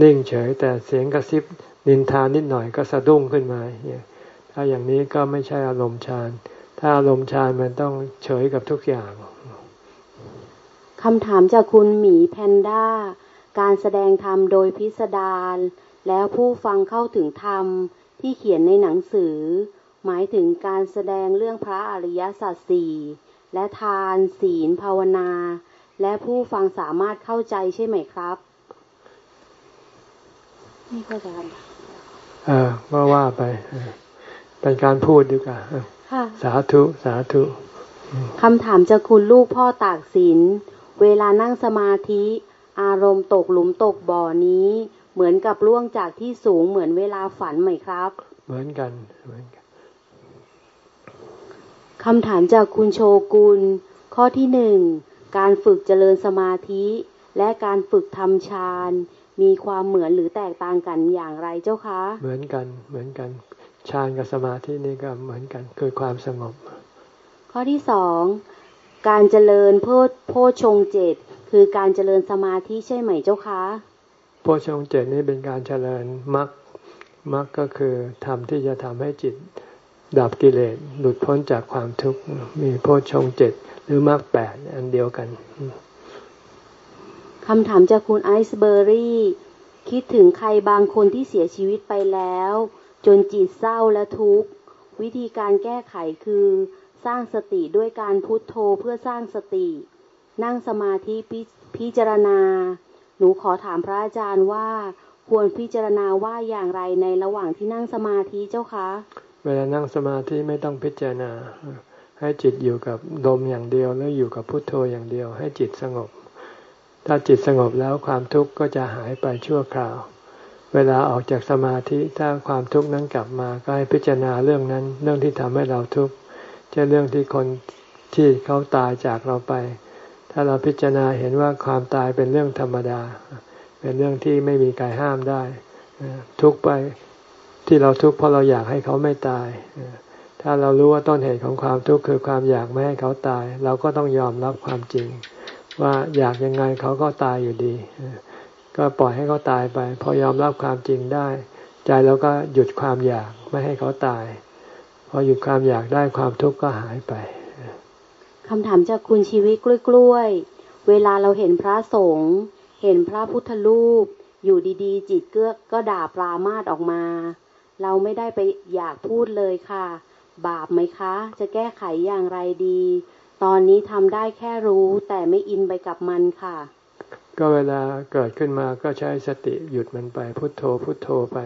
นิ่งเฉย แต่เสียงกระซิบนินทานิดหน่อยก็สะดุ้งขึ้นมาเนี่ยถ้าอย่างนี้ก็ไม่ใช่อารมณ์ฌานถ้าอารมณ์ฌานมันต้องเฉยกับทุกอย่างคำถามจากคุณหมีแพนด้า การแสดงธรรมโดยพิสดาร แล้วผู้ฟังเข้าถึงธรรมที่เขียนในหนังสือ หมายถึงการแสดงเรื่องพระอริยสัจสี่และทานศีลภาวนา และผู้ฟังสามารถเข้าใจใช่ไหมครับไม่เข้าใจเออว่าว่าไป เป็นการพูดดีกว่าสาธุ สาธุคำถามจากคุณลูกพ่อตากสิน เวลานั่งสมาธิ อารมณ์ตกหลุมตกบ่อนี้ เหมือนกับล่วงจากที่สูงเหมือนเวลาฝันไหมครับ เหมือนกันเหมือนกันคำถามจากคุณโชกุล ข้อที่หนึ่งการฝึกเจริญสมาธิ และการฝึกทำฌานมีความเหมือนหรือแตกต่างกันอย่างไรเจ้าคะ เหมือนกันเหมือนกันฌานกับสมาธินี่ก็เหมือนกันคือความสงบ ข้อที่สองการเจริญโพโพชงเจตคือการเจริญสมาธิใช่ไหมเจ้าคะ โพชงเจตนี่เป็นการเจริญมรรคมรรคก็คือทำที่จะทำให้จิตดับกิเลสหลุดพ้นจากความทุกข์มีโพชงเจ็ดหรือมรรคแปดอันเดียวกันคำถามจากคุณไอซ์เบอร์รี่คิดถึงใครบางคนที่เสียชีวิตไปแล้ว จนจิตเศร้าและทุกข์ วิธีการแก้ไขคือสร้างสติด้วยการพุทโธเพื่อสร้างสติ นั่งสมาธิพพิจารณา นูขอถามพระอาจารย์ว่าควรพิจารณาว่าอย่างไรในระหว่างที่นั่งสมาธิเจ้าคะ เวลานั่งสมาธิไม่ต้องพิจารณา ให้จิตอยู่กับลมอย่างเดียวแล้วอยู่กับพุทโธอย่างเดียว ให้จิตสงบ ถ้าจิตสงบแล้วความทุกข์ก็จะหายไปชั่วคราว เวลาออกจากสมาธิถ้าความทุกข์นั้นกลับมาก็ให้พิจารณาเรื่องนั้น เรื่องที่ทำให้เราทุกข์ช่นเรื่องที่คนที่เขาตายจากเราไป ถ้าเราพิจารณาเห็นว่าความตายเป็นเรื่องธรรมดา เป็นเรื่องที่ไม่มีใครห้ามได้ทุกไปที่เราทุกข์เพราะเราอยากให้เขาไม่ตาย ถ้าเรารู้ว่าต้นเหตุของความทุกข์คือความอยากไม่ให้เขาตาย เราก็ต้องยอมรับความจริง ว่าอยากยังไงเขาก็ตายอยู่ดี ก็ปล่อยให้เขาตายไป พอยอมรับความจริงได้ ใจเราก็หยุดความอยากไม่ให้เขาตาย พอหยุดความอยากได้ความทุกข์ก็หายไป คำถามจากคุณชีวิตกล้วยๆ เวลาเราเห็นพระสงฆ์เห็นพระพุทธรูป อยู่ดีๆ จิตเกื้อก็ด่าปรามาสออกมา เราไม่ได้ไปอยากพูดเลยค่ะ บาปไหมคะ จะแก้ไขอย่างไรดี ตอนนี้ทำได้แค่รู้แต่ไม่อินไปกับมันค่ะ ก็เวลาเกิดขึ้นมาก็ใช้สติหยุดมันไปพุทโธพุทโธไป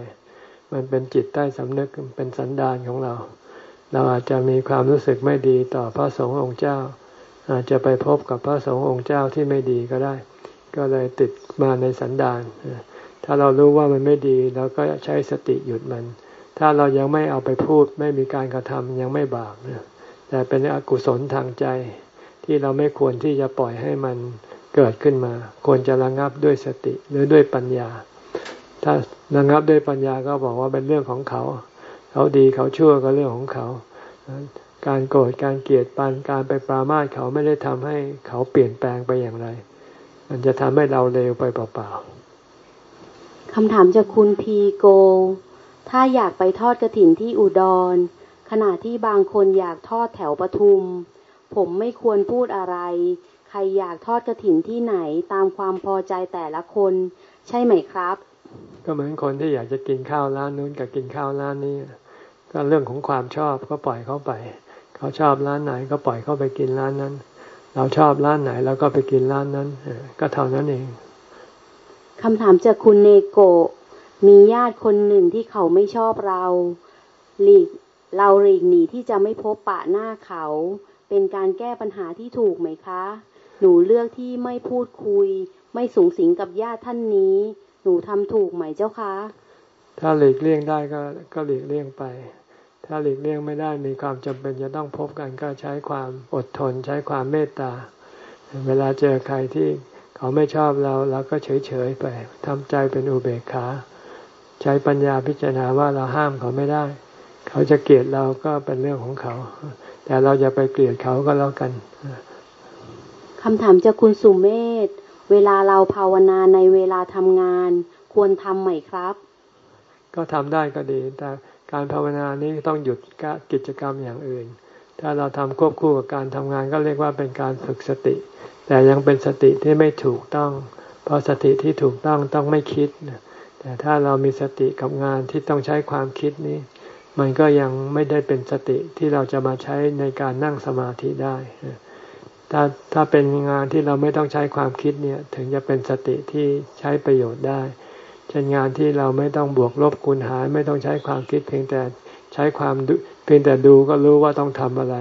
มันเป็นจิตใต้สำนึกเป็นสันดานของเรา เราอาจจะมีความรู้สึกไม่ดีต่อพระสงฆ์องค์เจ้า อาจจะไปพบกับพระสงฆ์องค์เจ้าที่ไม่ดีก็ได้ ก็เลยติดมาในสันดานถ้าเรารู้ว่ามันไม่ดีเราก็ใช้สติหยุดมัน ถ้าเรายังไม่เอาไปพูด ไม่มีการกระทำยังไม่บาปแต่เป็นอกุศลทางใจ ที่เราไม่ควรที่จะปล่อยให้มันเกิดขึ้นมา ควรจะระงับด้วยสติหรือด้วยปัญญา ถ้าระงับด้วยปัญญาก็บอกว่าเป็นเรื่องของเขา เขาดีเขาชั่วก็เรื่องของเขา การโกรธการเกลียดปันการไปปรามาสเขาไม่ได้ทำให้เขาเปลี่ยนแปลงไปอย่างไร มันจะทำให้เราเลวไปเปล่าๆคำถามจากคุณพีโก ถ้าอยากไปทอดกระถิ่นที่อุดร ขณะที่บางคนอยากทอดแถวปทุม ผมไม่ควรพูดอะไร ใครอยากทอดกระถิ่นที่ไหนตามความพอใจแต่ละคน ใช่ไหมครับ ก็เหมือนคนที่อยากจะกินข้าวร้านนู้นกับกินข้าวร้านนี้ ก็เรื่องของความชอบก็ปล่อยเขาไป เขาชอบร้านไหนก็ปล่อยเขาไปกินร้านนั้น เราชอบร้านไหนเราก็ไปกินร้านนั้นก็เท่านั้นเองคำถามจากคุณเนโกมีญาติคนหนึ่งที่เขาไม่ชอบเราหลีกเราหลีกหนีที่จะไม่พบปะหน้าเขา เป็นการแก้ปัญหาที่ถูกไหมคะ หนูเลือกที่ไม่พูดคุย ไม่สูงสิงกับญาติท่านนี้ หนูทำถูกไหมเจ้าคะ ถ้าหลีกเลี่ยงได้ก็ก็หลีกเลี่ยงไป ถ้าหลีกเลี่ยงไม่ได้มีความจำเป็นจะต้องพบกันก็ใช้ความอดทน ใช้ความเมตตา เวลาเจอใครที่เขาไม่ชอบเราเราก็เฉยเฉยไปทำใจเป็นอุเบกขา ใช้ปัญญาพิจารณาว่าเราห้ามเขาไม่ได้ เขาจะเกลียดเราก็เป็นเรื่องของเขา แต่เราจะไปเกลียดเขาก็แล้วกันคำถามจากคุณสุเมธเวลาเราภาวนาในเวลาทำงาน ควรทำไหมครับ ก็ทำได้ก็ดีแต่ การภาวนานี้ต้องหยุดกิจกรรมอย่างอื่น ถ้าเราทำควบคู่กับการทำงานก็เรียกว่าเป็นการฝึกสติ แต่ยังเป็นสติที่ไม่ถูกต้อง เพราะสติที่ถูกต้องต้องไม่คิด แต่ถ้าเรามีสติกับงานที่ต้องใช้ความคิดนี้ มันก็ยังไม่ได้เป็นสติที่เราจะมาใช้ในการนั่งสมาธิได้ถ้าถ้าเป็นงานที่เราไม่ต้องใช้ความคิดเนี่ย ถึงจะเป็นสติที่ใช้ประโยชน์ได้ เช่นงานที่เราไม่ต้องบวกลบคูณหารไม่ต้องใช้ความคิดเพียงแต่ใช้ความเพียงแต่ดูก็รู้ว่าต้องทำอะไร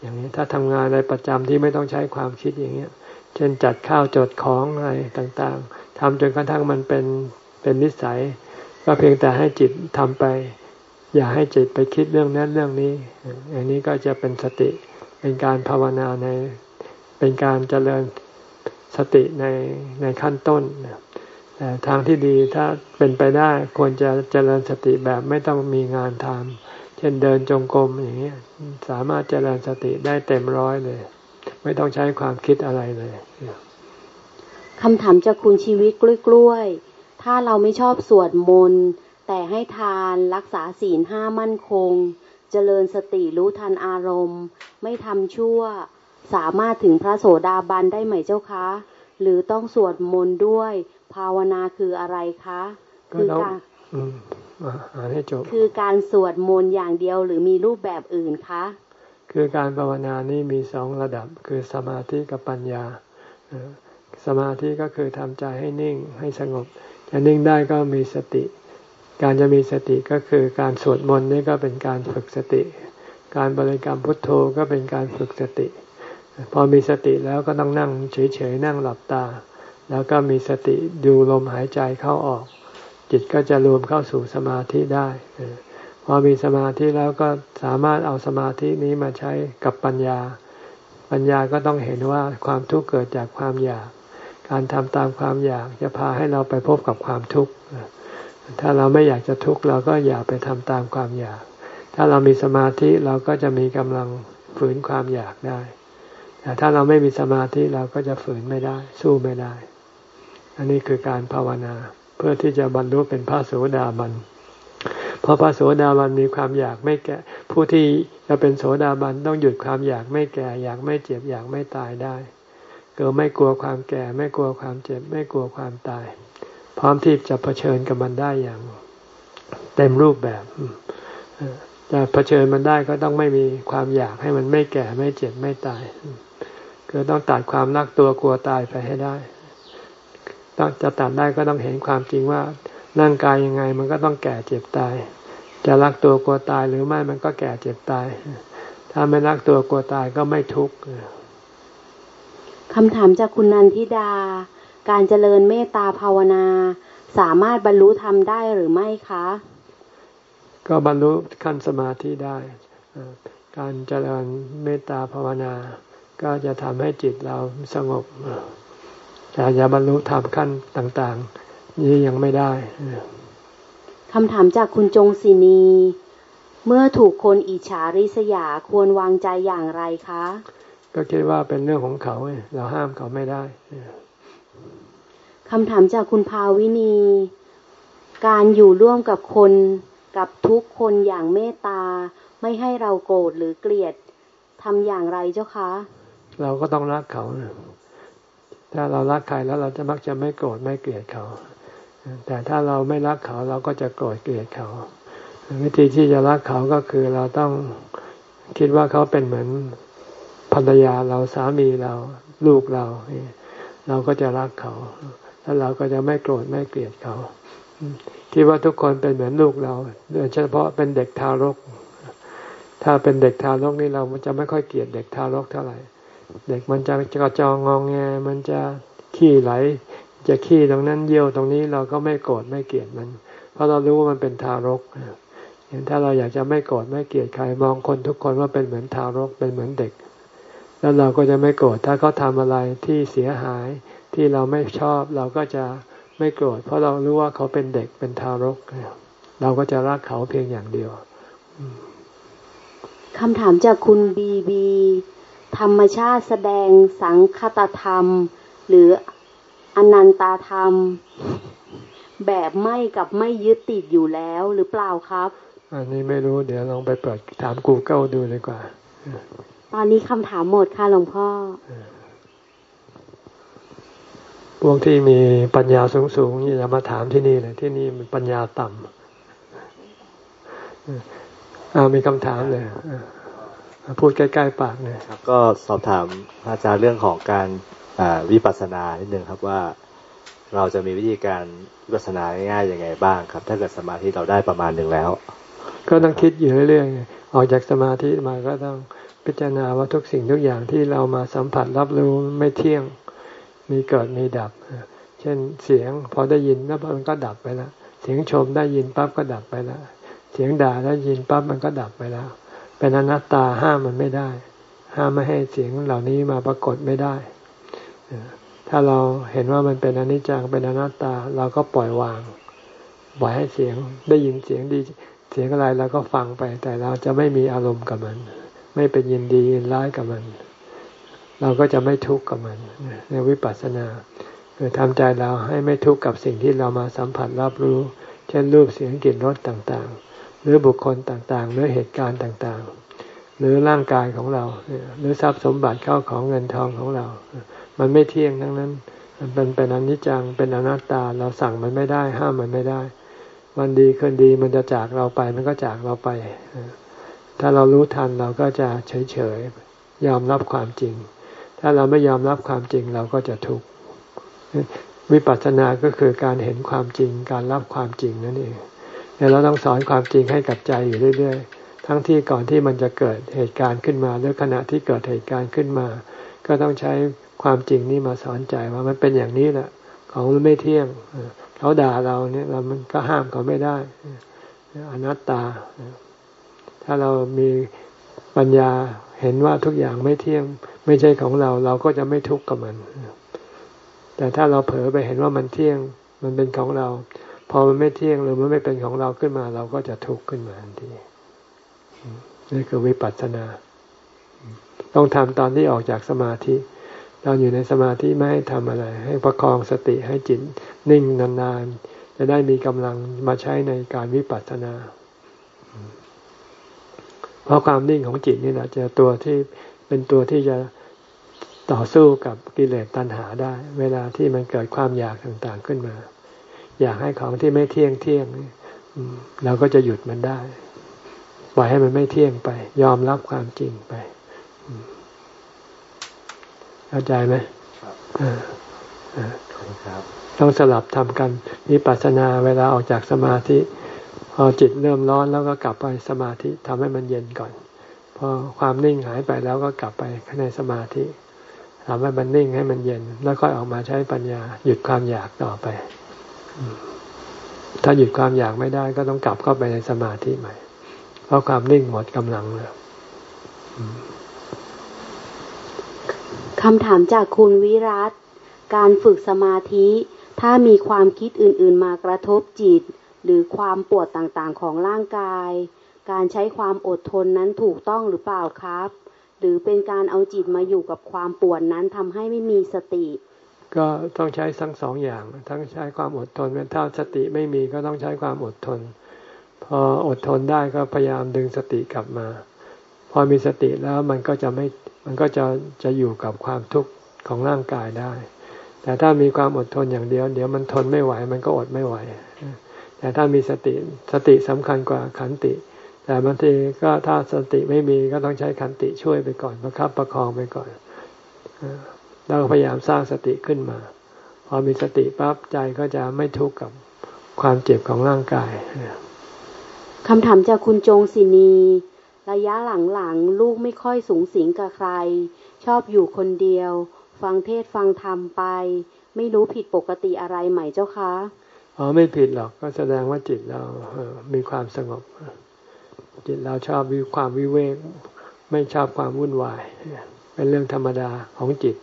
อย่างนี้ถ้าทำงานอะไรประจำที่ไม่ต้องใช้ความคิดอย่างเงี้ย เช่นจัดข้าวจดของอะไรต่างๆทำจนกระทั่งมันเป็นเป็นนิสัย ก็เพียงแต่ให้จิตทำไป อย่าให้จิตไปคิดเรื่องนั้นเรื่องนี้ อย่างนี้ก็จะเป็นสติเป็นการภาวนาในเป็นการเจริญสติในในขั้นต้น แต่ทางที่ดีถ้าเป็นไปได้ควรจะเจริญสติแบบไม่ต้องมีงานทำเช่นเดินจงกรมอย่างนี้สามารถเจริญสติได้เต็มร้อยเลย ไม่ต้องใช้ความคิดอะไรเลยคำถามจากคุณชีวิตกล้วยๆ ถ้าเราไม่ชอบสวดมนต์แต่ให้ทานรักษาศีลห้ามั่นคง เจริญสติรู้ทันอารมณ์ ไม่ทำชั่ว สามารถถึงพระโสดาบันได้ไหมเจ้าคะ หรือต้องสวดมนต์ด้วย ภาวนาคืออะไรคะ คือการอ่านให้จบคือการสวดมนต์อย่างเดียวหรือมีรูปแบบอื่นคะ คือการภาวนานี้มีสองระดับ คือสมาธิกับปัญญา สมาธิก็คือทำใจให้นิ่งให้สงบ จะนิ่งได้ก็มีสติ การจะมีสติก็คือการสวดมนต์นี่ก็เป็นการฝึกสติ การบริกรรมพุทโธก็เป็นการฝึกสติ พอมีสติแล้วก็ต้องนั่งเฉยๆนั่งหลับตา แล้วก็มีสติดูลมหายใจเข้าออก จิตก็จะรวมเข้าสู่สมาธิได้พอมีสมาธิแล้วก็สามารถเอาสมาธินี้มาใช้กับปัญญา ปัญญาก็ต้องเห็นว่าความทุกข์เกิดจากความอยาก การทำตามความอยากจะพาให้เราไปพบกับความทุกข์ถ้าเราไม่อยากจะทุกข์เราก็อย่าไปทำตามความอยาก ถ้าเรามีสมาธิเราก็จะมีกำลังฝืนความอยากได้แต่ถ้าเราไม่มีสมาธิเราก็จะฝืนไม่ได้ สู้ไม่ได้ อันนี้คือการภาวนา เพื่อที่จะบรรลุเป็นพระโสดาบันเพราะพระโสดาบันมีความอยากไม่แก่ ผู้ที่จะเป็นโสดาบันต้องหยุดความอยากไม่แก่ อยากไม่เจ็บอยากไม่ตายได้ก็ไม่กลัวความแก่ ไม่กลัวความเจ็บ ไม่กลัวความตาย พร้อมที่จะเผชิญกับมันได้อย่าง เต็มรูปแบบจะเผชิญมันได้ก็ต้องไม่มีความอยากให้มันไม่แก่ไม่เจ็บไม่ตาย ก็ต้องตัดความรักตัวกลัวตายไปให้ได้ ต้องจะตัดได้ก็ต้องเห็นความจริงว่าร่างกายยังไง มันก็ต้องแก่เจ็บตาย จะรักตัวกลัวตายหรือไม่มันก็แก่เจ็บตาย ถ้าไม่รักตัวกลัวตายก็ไม่ทุกข์คำถามจากคุณนันทิดา การเจริญเมตตาภาวนา สามารถบรรลุธรรมได้หรือไม่คะ ก็บรรลุขั้นสมาธิได้ การเจริญเมตตาภาวนา ก็จะทำให้จิตเราสงบ แต่จะบรรลุธรรมขั้นต่างๆ นี้ยังไม่ได้คำถามจากคุณจงศินี เมื่อถูกคนอิจฉาริษยาควรวางใจอย่างไรคะ ก็คิดว่าเป็นเรื่องของเขาเราห้ามเขาไม่ได้คำถามจากคุณภาวินี การอยู่ร่วมกับคนกับทุกคนอย่างเมตตา ไม่ให้เราโกรธหรือเกลียดทำอย่างไรเจ้าคะ เราก็ต้องรักเขา ถ้าเรารักใครแล้วเราจะมักจะไม่โกรธไม่เกลียดเขา แต่ถ้าเราไม่รักเขาเราก็จะโกรธเกลียดเขา วิธีที่จะรักเขาก็คือเราต้องคิดว่าเขาเป็นเหมือนภรรยาเราสามีเราลูกเรา เราก็จะรักเขา แล้วเราก็จะไม่โกรธไม่เกลียดเขาคิดว่าทุกคนเป็นเหมือนลูกเราโดยเฉพาะเป็นเด็กทารก ถ้าเป็นเด็กทารกนี่เราจะไม่ค่อยเกลียดเด็กทารกเท่าไหร่ เด็กมันจะกระจองงองแง มันจะขี้ไหล จะขี้ตรงนั้นเยี่ยวตรงนี้เราก็ไม่โกรธไม่เกลียดมัน เพราะเรารู้ว่ามันเป็นทารกอย่างถ้าเราอยากจะไม่โกรธไม่เกลียดใครมองคนทุกคนว่าเป็นเหมือนทารกเป็นเหมือนเด็ก แล้วเราก็จะไม่โกรธถ้าเขาทาอะไรที่เสียหายที่เราไม่ชอบเราก็จะไม่โกรธเพราะเรารู้ว่าเขาเป็นเด็กเป็นทารก เราก็จะรักเขาเพียงอย่างเดียวคำถามจากคุณบีบี ธรรมชาติแสดงสังคตธรรม หรืออนันตธรรม แบบไม่กับไม่ยึดติดอยู่แล้วหรือเปล่าครับ อันนี้ไม่รู้เดี๋ยวลองไปเปิดถาม Google ดูเลยกว่า ตอนนี้คำถามหมดค่ะหลวงพ่อ พวกที่มีปัญญาสูงๆอย่ามาถามที่นี่เลยที่นี่มันปัญญาต่ำอ่ามีคำถามเลย พูดใกล้ๆปากเนี่ยครับ ก็สอบถามอาจารย์เรื่องของการวิปัสสนานิดนึงครับว่าเราจะมีวิธีการวิปัสสนาง่ายๆยังไงบ้างครับ ถ้าเกิดสมาธิเราได้ประมาณหนึ่งแล้ว ก็ต้องคิดอยู่เรื่อยๆออกจากสมาธิมาก็ต้องพิจารณาว่าทุกสิ่งทุกอย่างที่เรามาสัมผัสรับรู้ไม่เที่ยงมีเกิดมีดับ เช่นเสียงพอได้ยินแล้วมันก็ดับไปแล้วเสียงชมได้ยินปั๊บก็ดับไปแล้วเสียงด่าได้ยินปั๊บมันก็ดับไปแล้ว เป็นอนัตตาห้ามมันไม่ได้ ห้ามไม่ให้เสียงเหล่านี้มาปรากฏไม่ได้ ถ้าเราเห็นว่ามันเป็นอนิจจังเป็นอนัตตาเราก็ปล่อยวางปล่อยให้เสียงได้ยินเสียงดีเสียงอะไรเราก็ฟังไป แต่เราจะไม่มีอารมณ์กับมัน ไม่เป็นยินดียินร้ายกับมัน เราก็จะไม่ทุกข์กับมันในวิปัสสนาคือทำใจเราให้ไม่ทุกข์กับสิ่งที่เรามาสัมผัสรับรู้ เช่นรูปเสียงกลิ่นรสต่างๆ หรือบุคคลต่างๆ หรือเหตุการณ์ต่างๆ หรือร่างกายของเรา หรือทรัพย์สมบัติเข้าของเงินทองของเรา มันไม่เที่ยงทั้งนั้น มันเป็นเป็นอนิจจัง เป็นอนัตตา เราสั่งมันไม่ได้ ห้ามมันไม่ได้ วันดีคืนดีมันจะจากเราไป มันก็จากเราไป ถ้าเรารู้ทันเราก็จะเฉยๆ ยอมรับความจริง ถ้าเราไม่ยอมรับความจริงเราก็จะทุกข์วิปัสสนาก็คือการเห็นความจริง การรับความจริงนั่นเอง เราต้องสอนความจริงให้กับใจอยู่เรื่อย ๆ ทั้งที่ก่อนที่มันจะเกิดเหตุการณ์ขึ้นมา หรือขณะที่เกิดเหตุการณ์ขึ้นมา ก็ต้องใช้ความจริงนี่มาสอนใจว่ามันเป็นอย่างนี้แหละของมันไม่เที่ยงเขาด่าเราเนี่ยเรามันก็ห้ามเขาไม่ได้อนัตตา ถ้าเรามีปัญญาเห็นว่าทุกอย่างไม่เที่ยง ไม่ใช่ของเรา เราก็จะไม่ทุกข์กับมัน แต่ถ้าเราเผลอไปเห็นว่ามันเที่ยง มันเป็นของเรา พอมันไม่เที่ยงหรือมันไม่เป็นของเราขึ้นมา เราก็จะทุกข์ขึ้นมาทันทีนี่คือวิปัสสนา ต้องทำตอนที่ออกจากสมาธิตอนอยู่ในสมาธิไม่ให้ทำอะไร ให้ประคองสติให้จิตนิ่งนานๆ จะได้มีกำลังมาใช้ในการวิปัสสนา เพราะความนิ่งของจิตนี่แหละจะตัวที่เป็นตัวที่จะต่อสู้กับกิเลสตัณหาได้ เวลาที่มันเกิดความอยากต่างๆขึ้นมา อยากให้ของที่ไม่เที่ยงเที่ยงเราก็จะหยุดมันได้ปล่อยให้มันไม่เที่ยงไป ยอมรับความจริงไป เข้าใจไหมครับต้องสลับทำกันมีปัสนาเวลาออกจากสมาธิ พอจิตเริ่มร้อนแล้วก็กลับไปสมาธิทำให้มันเย็นก่อน พอความนิ่งหายไปแล้วก็กลับไปในสมาธิทำให้มันนิ่งให้มันเย็น แล้วค่อยออกมาใช้ปัญญา หยุดความอยากต่อไป ถ้าหยุดความอยากไม่ได้ก็ต้องกลับเข้าไปในสมาธิใหม่ เพราะความนิ่งหมดกำลังแล้วคำถามจากคุณวิรัตการฝึกสมาธิ ถ้ามีความคิดอื่น ๆ มากระทบจิต หรือความปวดต่างๆของร่างกาย การใช้ความอดทนนั้นถูกต้องหรือเปล่าครับ หรือเป็นการเอาจิตมาอยู่กับความปวดนั้นทำให้ไม่มีสติ ก็ต้องใช้ทั้งสองอย่าง ทั้งใช้ความอดทนถ้าสติไม่มีก็ต้องใช้ความอดทน พออดทนได้ก็พยายามดึงสติกลับมา พอมีสติแล้วมันก็จะไม่มันก็จะจะอยู่กับความทุกข์ของร่างกายได้ แต่ถ้ามีความอดทนอย่างเดียว เดี๋ยวมันทนไม่ไหว มันก็อดไม่ไหว แต่ถ้ามีสติสติสำคัญกว่าขันติ แต่บางทีก็ถ้าสติไม่มีก็ต้องใช้ขันติช่วยไปก่อนประคับประคองไปก่อน เราพยายามสร้างสติขึ้นมา พอมีสติปั๊บใจก็จะไม่ทุกข์กับความเจ็บของร่างกายคำถามจากคุณจงศินี ระยะหลังๆลูกไม่ค่อยสูงสิงกับใคร ชอบอยู่คนเดียว ฟังเทศฟังธรรมไป ไม่รู้ผิดปกติอะไรไหมเจ้าคะอ๋อไม่ผิดหรอกก็แสดงว่าจิตเรามีความสงบ จิตเราชอบวิความวิเวกไม่ชอบความวุ่นวาย เป็นเรื่องธรรมดาของจิต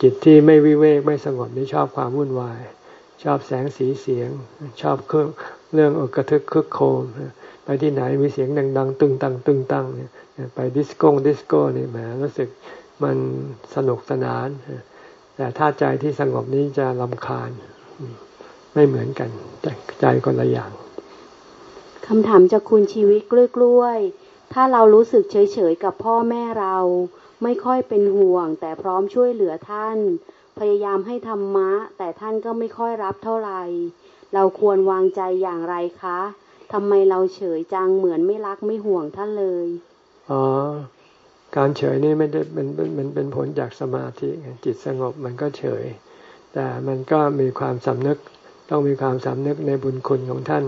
จิตที่ไม่วิเวกไม่สงบนี่ชอบความวุ่นวาย ชอบแสงสีเสียง ชอบเครื่องเรื่องอกระทึกคึกโคมไปที่ไหนมีเสียงดัง ๆ ตึงตังตึงตังเนี่ยไปดิสโก้ดิสโก้นี่แหมรู้สึกมันสนุกสนาน แต่ถ้าใจที่สงบนี้จะลำคาญไม่เหมือนกันใจคนละอย่างคำถามจากคุณชีวิตกล้วยๆถ้าเรารู้สึกเฉยๆกับพ่อแม่เรา ไม่ค่อยเป็นห่วง แต่พร้อมช่วยเหลือท่าน พยายามให้ธรรมะ แต่ท่านก็ไม่ค่อยรับเท่าไหร่ เราควรวางใจอย่างไรคะทำไมเราเฉยจังเหมือนไม่รักไม่ห่วงท่านเลย อ๋อ การเฉยนี่ไม่ได้เป็นเป็นเป็นผลจากสมาธิจิตสงบมันก็เฉย แต่มันก็มีความสำนึก ต้องมีความสำนึกในบุญคุณของท่าน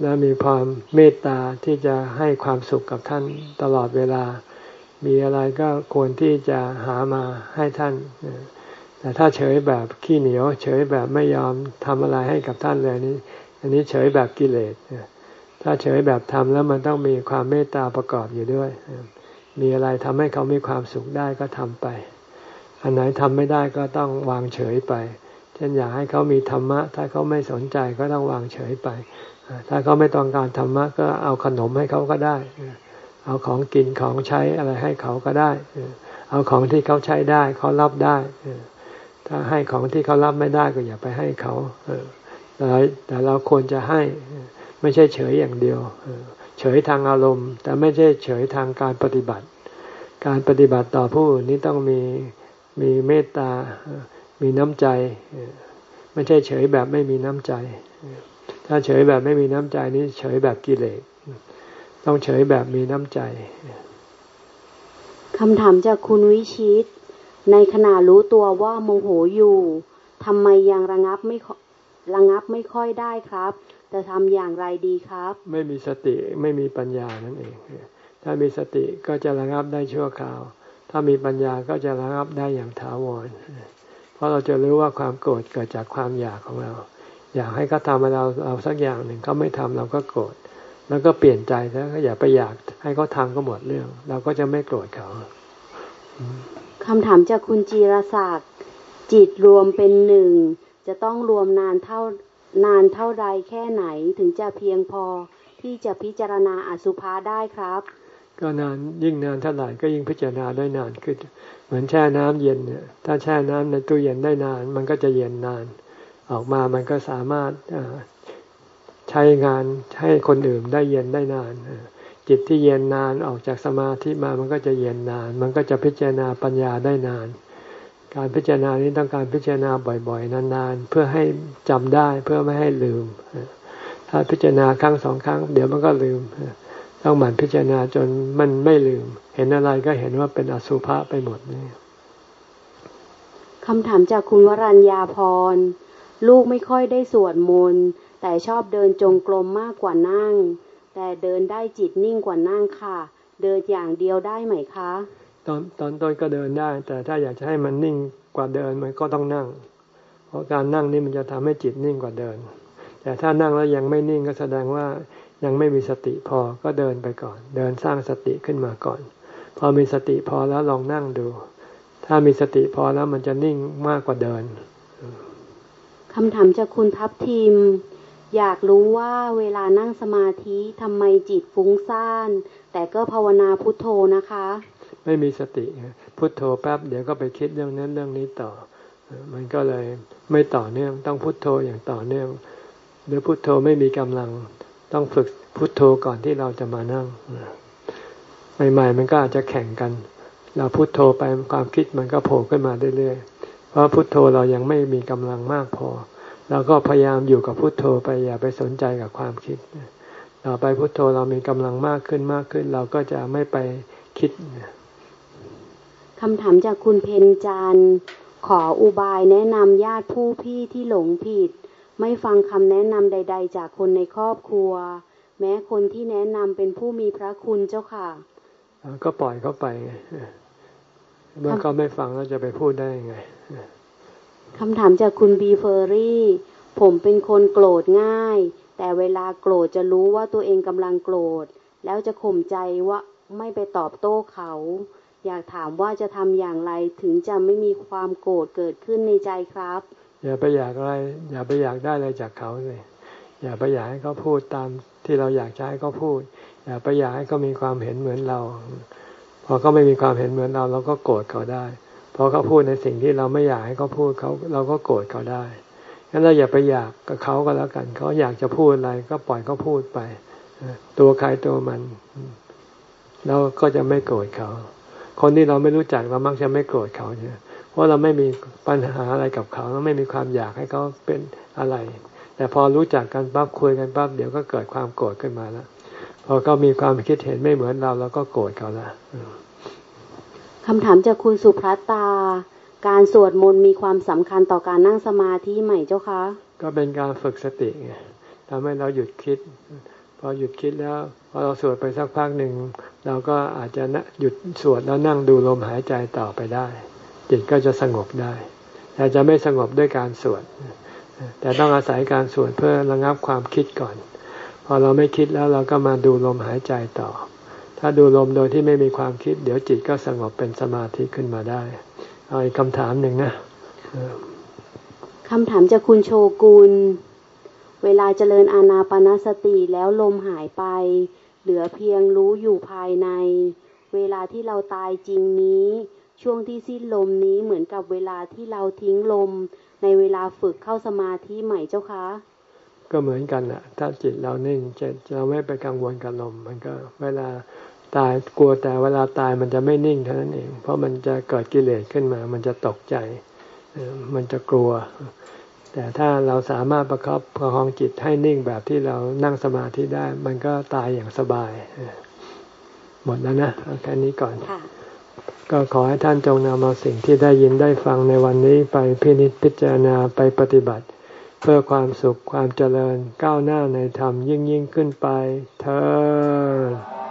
และมีความเมตตาที่จะให้ความสุขกับท่านตลอดเวลา มีอะไรก็ควรที่จะหามาให้ท่าน แต่ถ้าเฉยแบบขี้เหนียว เฉยแบบไม่ยอมทำอะไรให้กับท่านเลยนี้อันนี้เฉยแบบกิเลสถ้าเฉยแบบทำแล้วมันต้องมีความเมตตาประกอบอยู่ด้วย มีอะไรทำให้เขามีความสุขได้ก็ทำไป อันไหนทำไม่ได้ก็ต้องวางเฉยไป เช่นอยากให้เขามีธรรมะ ถ้าเขาไม่สนใจก็ต้องวางเฉยไป ถ้าเขาไม่ต้องการธรรมะก็เอาขนมให้เขาก็ได้ เอาของกินของใช้อะไรให้เขาก็ได้ เอาของที่เขาใช้ได้เขารับได้ ถ้าให้ของที่เขารับไม่ได้ก็อย่าไปให้เขาแต่เราควรจะให้ไม่ใช่เฉยอย่างเดียว เฉยทางอารมณ์ แต่ไม่ใช่เฉยทางการปฏิบัติ การปฏิบัติต่อผู้อื่นนี้ต้องมีมีเมตตา มีน้ำใจ ไม่ใช่เฉยแบบไม่มีน้ำใจ ถ้าเฉยแบบไม่มีน้ำใจนี้เฉยแบบกิเลส ต้องเฉยแบบมีน้ำใจคำถามจากคุณวิชิต ในขณะรู้ตัวว่าโมโหอยู่ทำไมยังระงับไม่ระงับไม่ค่อยได้ครับ จะทำอย่างไรดีครับ ไม่มีสติไม่มีปัญญานั่นเอง ถ้ามีสติก็จะระงับได้ชั่วคราว ถ้ามีปัญญาก็จะระงับได้อย่างถาวร เพราะเราจะรู้ว่าความโกรธเกิดจากความอยากของเรา อยากให้เขาทำเราเราสักอย่างหนึ่งเขาไม่ทำเราก็โกรธ แล้วก็เปลี่ยนใจแล้วก็อย่าไปอยากให้เขาทาก็หมดเรื่อง เราก็จะไม่โกรธเขาคำถามจากคุณจีรศักดิ์จิตรวมเป็นหนึ่งจะต้องรวมนานเท่านานเท่าใดแค่ไหนถึงจะเพียงพอที่จะพิจารณาอสุภะได้ครับ ก็นานยิ่งนานเท่าไหร่ก็ยิ่งพิจารณาได้นานขึ้น เหมือนแช่น้ำเย็นเนี่ยถ้าแช่น้ำในตู้เย็นได้นาน มันก็จะเย็นนาน ออกมามันก็สามารถ ใช้งานให้คนอื่นได้เย็นได้นาน จิตที่เย็นนานออกจากสมาธิมามันก็จะเย็นนาน มันก็จะพิจารณาปัญญาได้นาน การพิจารณานี้ต้องการพิจารณาบ่อยๆ นานๆ เพื่อให้จำได้เพื่อไม่ให้ลืม ถ้าพิจารณาครั้งสองครั้ง เดี๋ยวมันก็ลืมต้องหมั่นพิจารณาจนมันไม่ลืม เห็นอะไรก็เห็นว่าเป็นอสุภะไปหมดนี่คำถามจากคุณวรัญญาพร ลูกไม่ค่อยได้สวดมนต์ แต่ชอบเดินจงกรมมากกว่านั่ง แต่เดินได้จิตนิ่งกว่านั่งค่ะ เดินอย่างเดียวได้ไหมคะ ตอนตอนต้นก็เดินได้ แต่ถ้าอยากจะให้มันนิ่งกว่าเดินมันก็ต้องนั่ง เพราะการนั่งนี่มันจะทำให้จิตนิ่งกว่าเดิน แต่ถ้านั่งแล้วยังไม่นิ่งก็แสดงว่ายังไม่มีสติพอก็เดินไปก่อน เดินสร้างสติขึ้นมาก่อน พอมีสติพอแล้วลองนั่งดู ถ้ามีสติพอแล้วมันจะนิ่งมากกว่าเดินคำถามจากคุณทัพทีม อยากรู้ว่าเวลานั่งสมาธิทำไมจิตฟุ้งซ่าน แต่ก็ภาวนาพุทโธนะคะ ไม่มีสติพุทโธแป๊บเดี๋ยวก็ไปคิดเรื่องนั้นเรื่องนี้ต่อ มันก็เลยไม่ต่อเนื่องต้องพุทโธอย่างต่อเนื่อง หรือพุทโธไม่มีกำลังต้องฝึกพุทโธก่อนที่เราจะมานั่งใหม่ๆมันก็อาจจะแข่งกัน เราพุโทโธไปความคิดมันก็โผล่ขึ้นมาเรื่อยๆ เพราะพุโทโธเรายังไม่มีกำลังมากพอ เราก็พยายามอยู่กับพุโทโธไปอย่าไปสนใจกับความคิดต่อไปพุโทโธเรามีกำลังมากขึ้นมากขึ้น เราก็จะไม่ไปคิดคำถามจากคุณเพนจันขออุบายแนะนำญาติผู้พี่ที่หลงผิด ไม่ฟังคำแนะนำใด ๆ จากคนในครอบครัว แม้คนที่แนะนำเป็นผู้มีพระคุณเจ้าค่ะ ก็ปล่อยเขาไปเมื่อเขาไม่ฟังแล้วจะไปพูดได้ยังไง คำถามจากคุณบีเฟอรี่ ผมเป็นคนโกรธง่าย แต่เวลาโกรธจะรู้ว่าตัวเองกำลังโกรธ แล้วจะข่มใจว่าไม่ไปตอบโต้เขา อยากถามว่าจะทำอย่างไรถึงจะไม่มีความโกรธเกิดขึ้นในใจครับ อย่าไปอยากอะไร อย่าไปอยากได้อะไรจากเขาเลยอย่าไปอยากให้เขาพูดตามที่เราอยากจะให้เขาพูด อย่าไปอยากให้เขามีความเห็นเหมือนเรา พอเขาไม่มีความเห็นเหมือนเรา เราก็โกรธเขาได้ พอเขาพูดในสิ่งที่เราไม่อยากให้เขาพูดเขาเราก็โกรธเขาได้งั้นเราอย่าไปอยากกับเขาก็แล้วกันเขาอยากจะพูดอะไรก็ปล่อยเขาพูดไปตัวใครตัวมัน เราก็จะไม่โกรธเขา คนที่เราไม่รู้จักเรามักจะไม่โกรธเขาเนี่ยเพราะเราไม่มีปัญหาอะไรกับเขาเราไม่มีความอยากให้เขาเป็นอะไร แต่พอรู้จักกันปั๊บคุยกันปั๊บเดี๋ยวก็เกิดความโกรธขึ้นมาแล้วพอเขามีความคิดเห็นไม่เหมือนเราเราก็โกรธเขาละ คำถามจากคุณสุภัตา การสวดมนต์มีความสำคัญต่อการนั่งสมาธิใหม่เจ้าคะ ก็เป็นการฝึกสติไงทำให้เราหยุดคิด พอหยุดคิดแล้ว พอเราสวดไปสักพักหนึ่ง เราก็อาจจะหยุดสวดแล้วนั่งดูลมหายใจต่อไปได้ จิตก็จะสงบได้ แต่จะไม่สงบด้วยการสวด แต่ต้องอาศัยการสวดเพื่อระงับความคิดก่อน พอเราไม่คิดแล้วเราก็มาดูลมหายใจต่อ ถ้าดูลมโดยที่ไม่มีความคิด เดี๋ยวจิตก็สงบเป็นสมาธิขึ้นมาได้เอาอีกคำถามหนึ่งนะคำถามจากคุณโชกุล เวลาเจริญอาณาปณสติแล้วลมหายไป เหลือเพียงรู้อยู่ภายใน เวลาที่เราตายจริงนี้ ช่วงที่สิ้นลมนี้เหมือนกับเวลาที่เราทิ้งลม ในเวลาฝึกเข้าสมาธิใหม่เจ้าคะ ก็เหมือนกันแหละถ้าจิตเรานิ่งจะเราไม่ไปกังวลกับลม มันก็เวลา ตายกลัวแต่เวลาตายมันจะไม่นิ่งเท่านั้นเอง เพราะมันจะเกิดกิเลสขึ้นมา มันจะตกใจ มันจะกลัว แต่ถ้าเราสามารถประคับประคองจิตให้นิ่งแบบที่เรานั่งสมาธิได้ มันก็ตายอย่างสบาย หมดแล้วนะแค่นี้ก่อนก็ขอให้ท่านจงนำเอาสิ่งที่ได้ยินได้ฟังในวันนี้ไปพินิจพิจารณาไปปฏิบัติ เพื่อความสุขความเจริญก้าวหน้าในธรรมยิ่งยิ่งขึ้นไปเธอ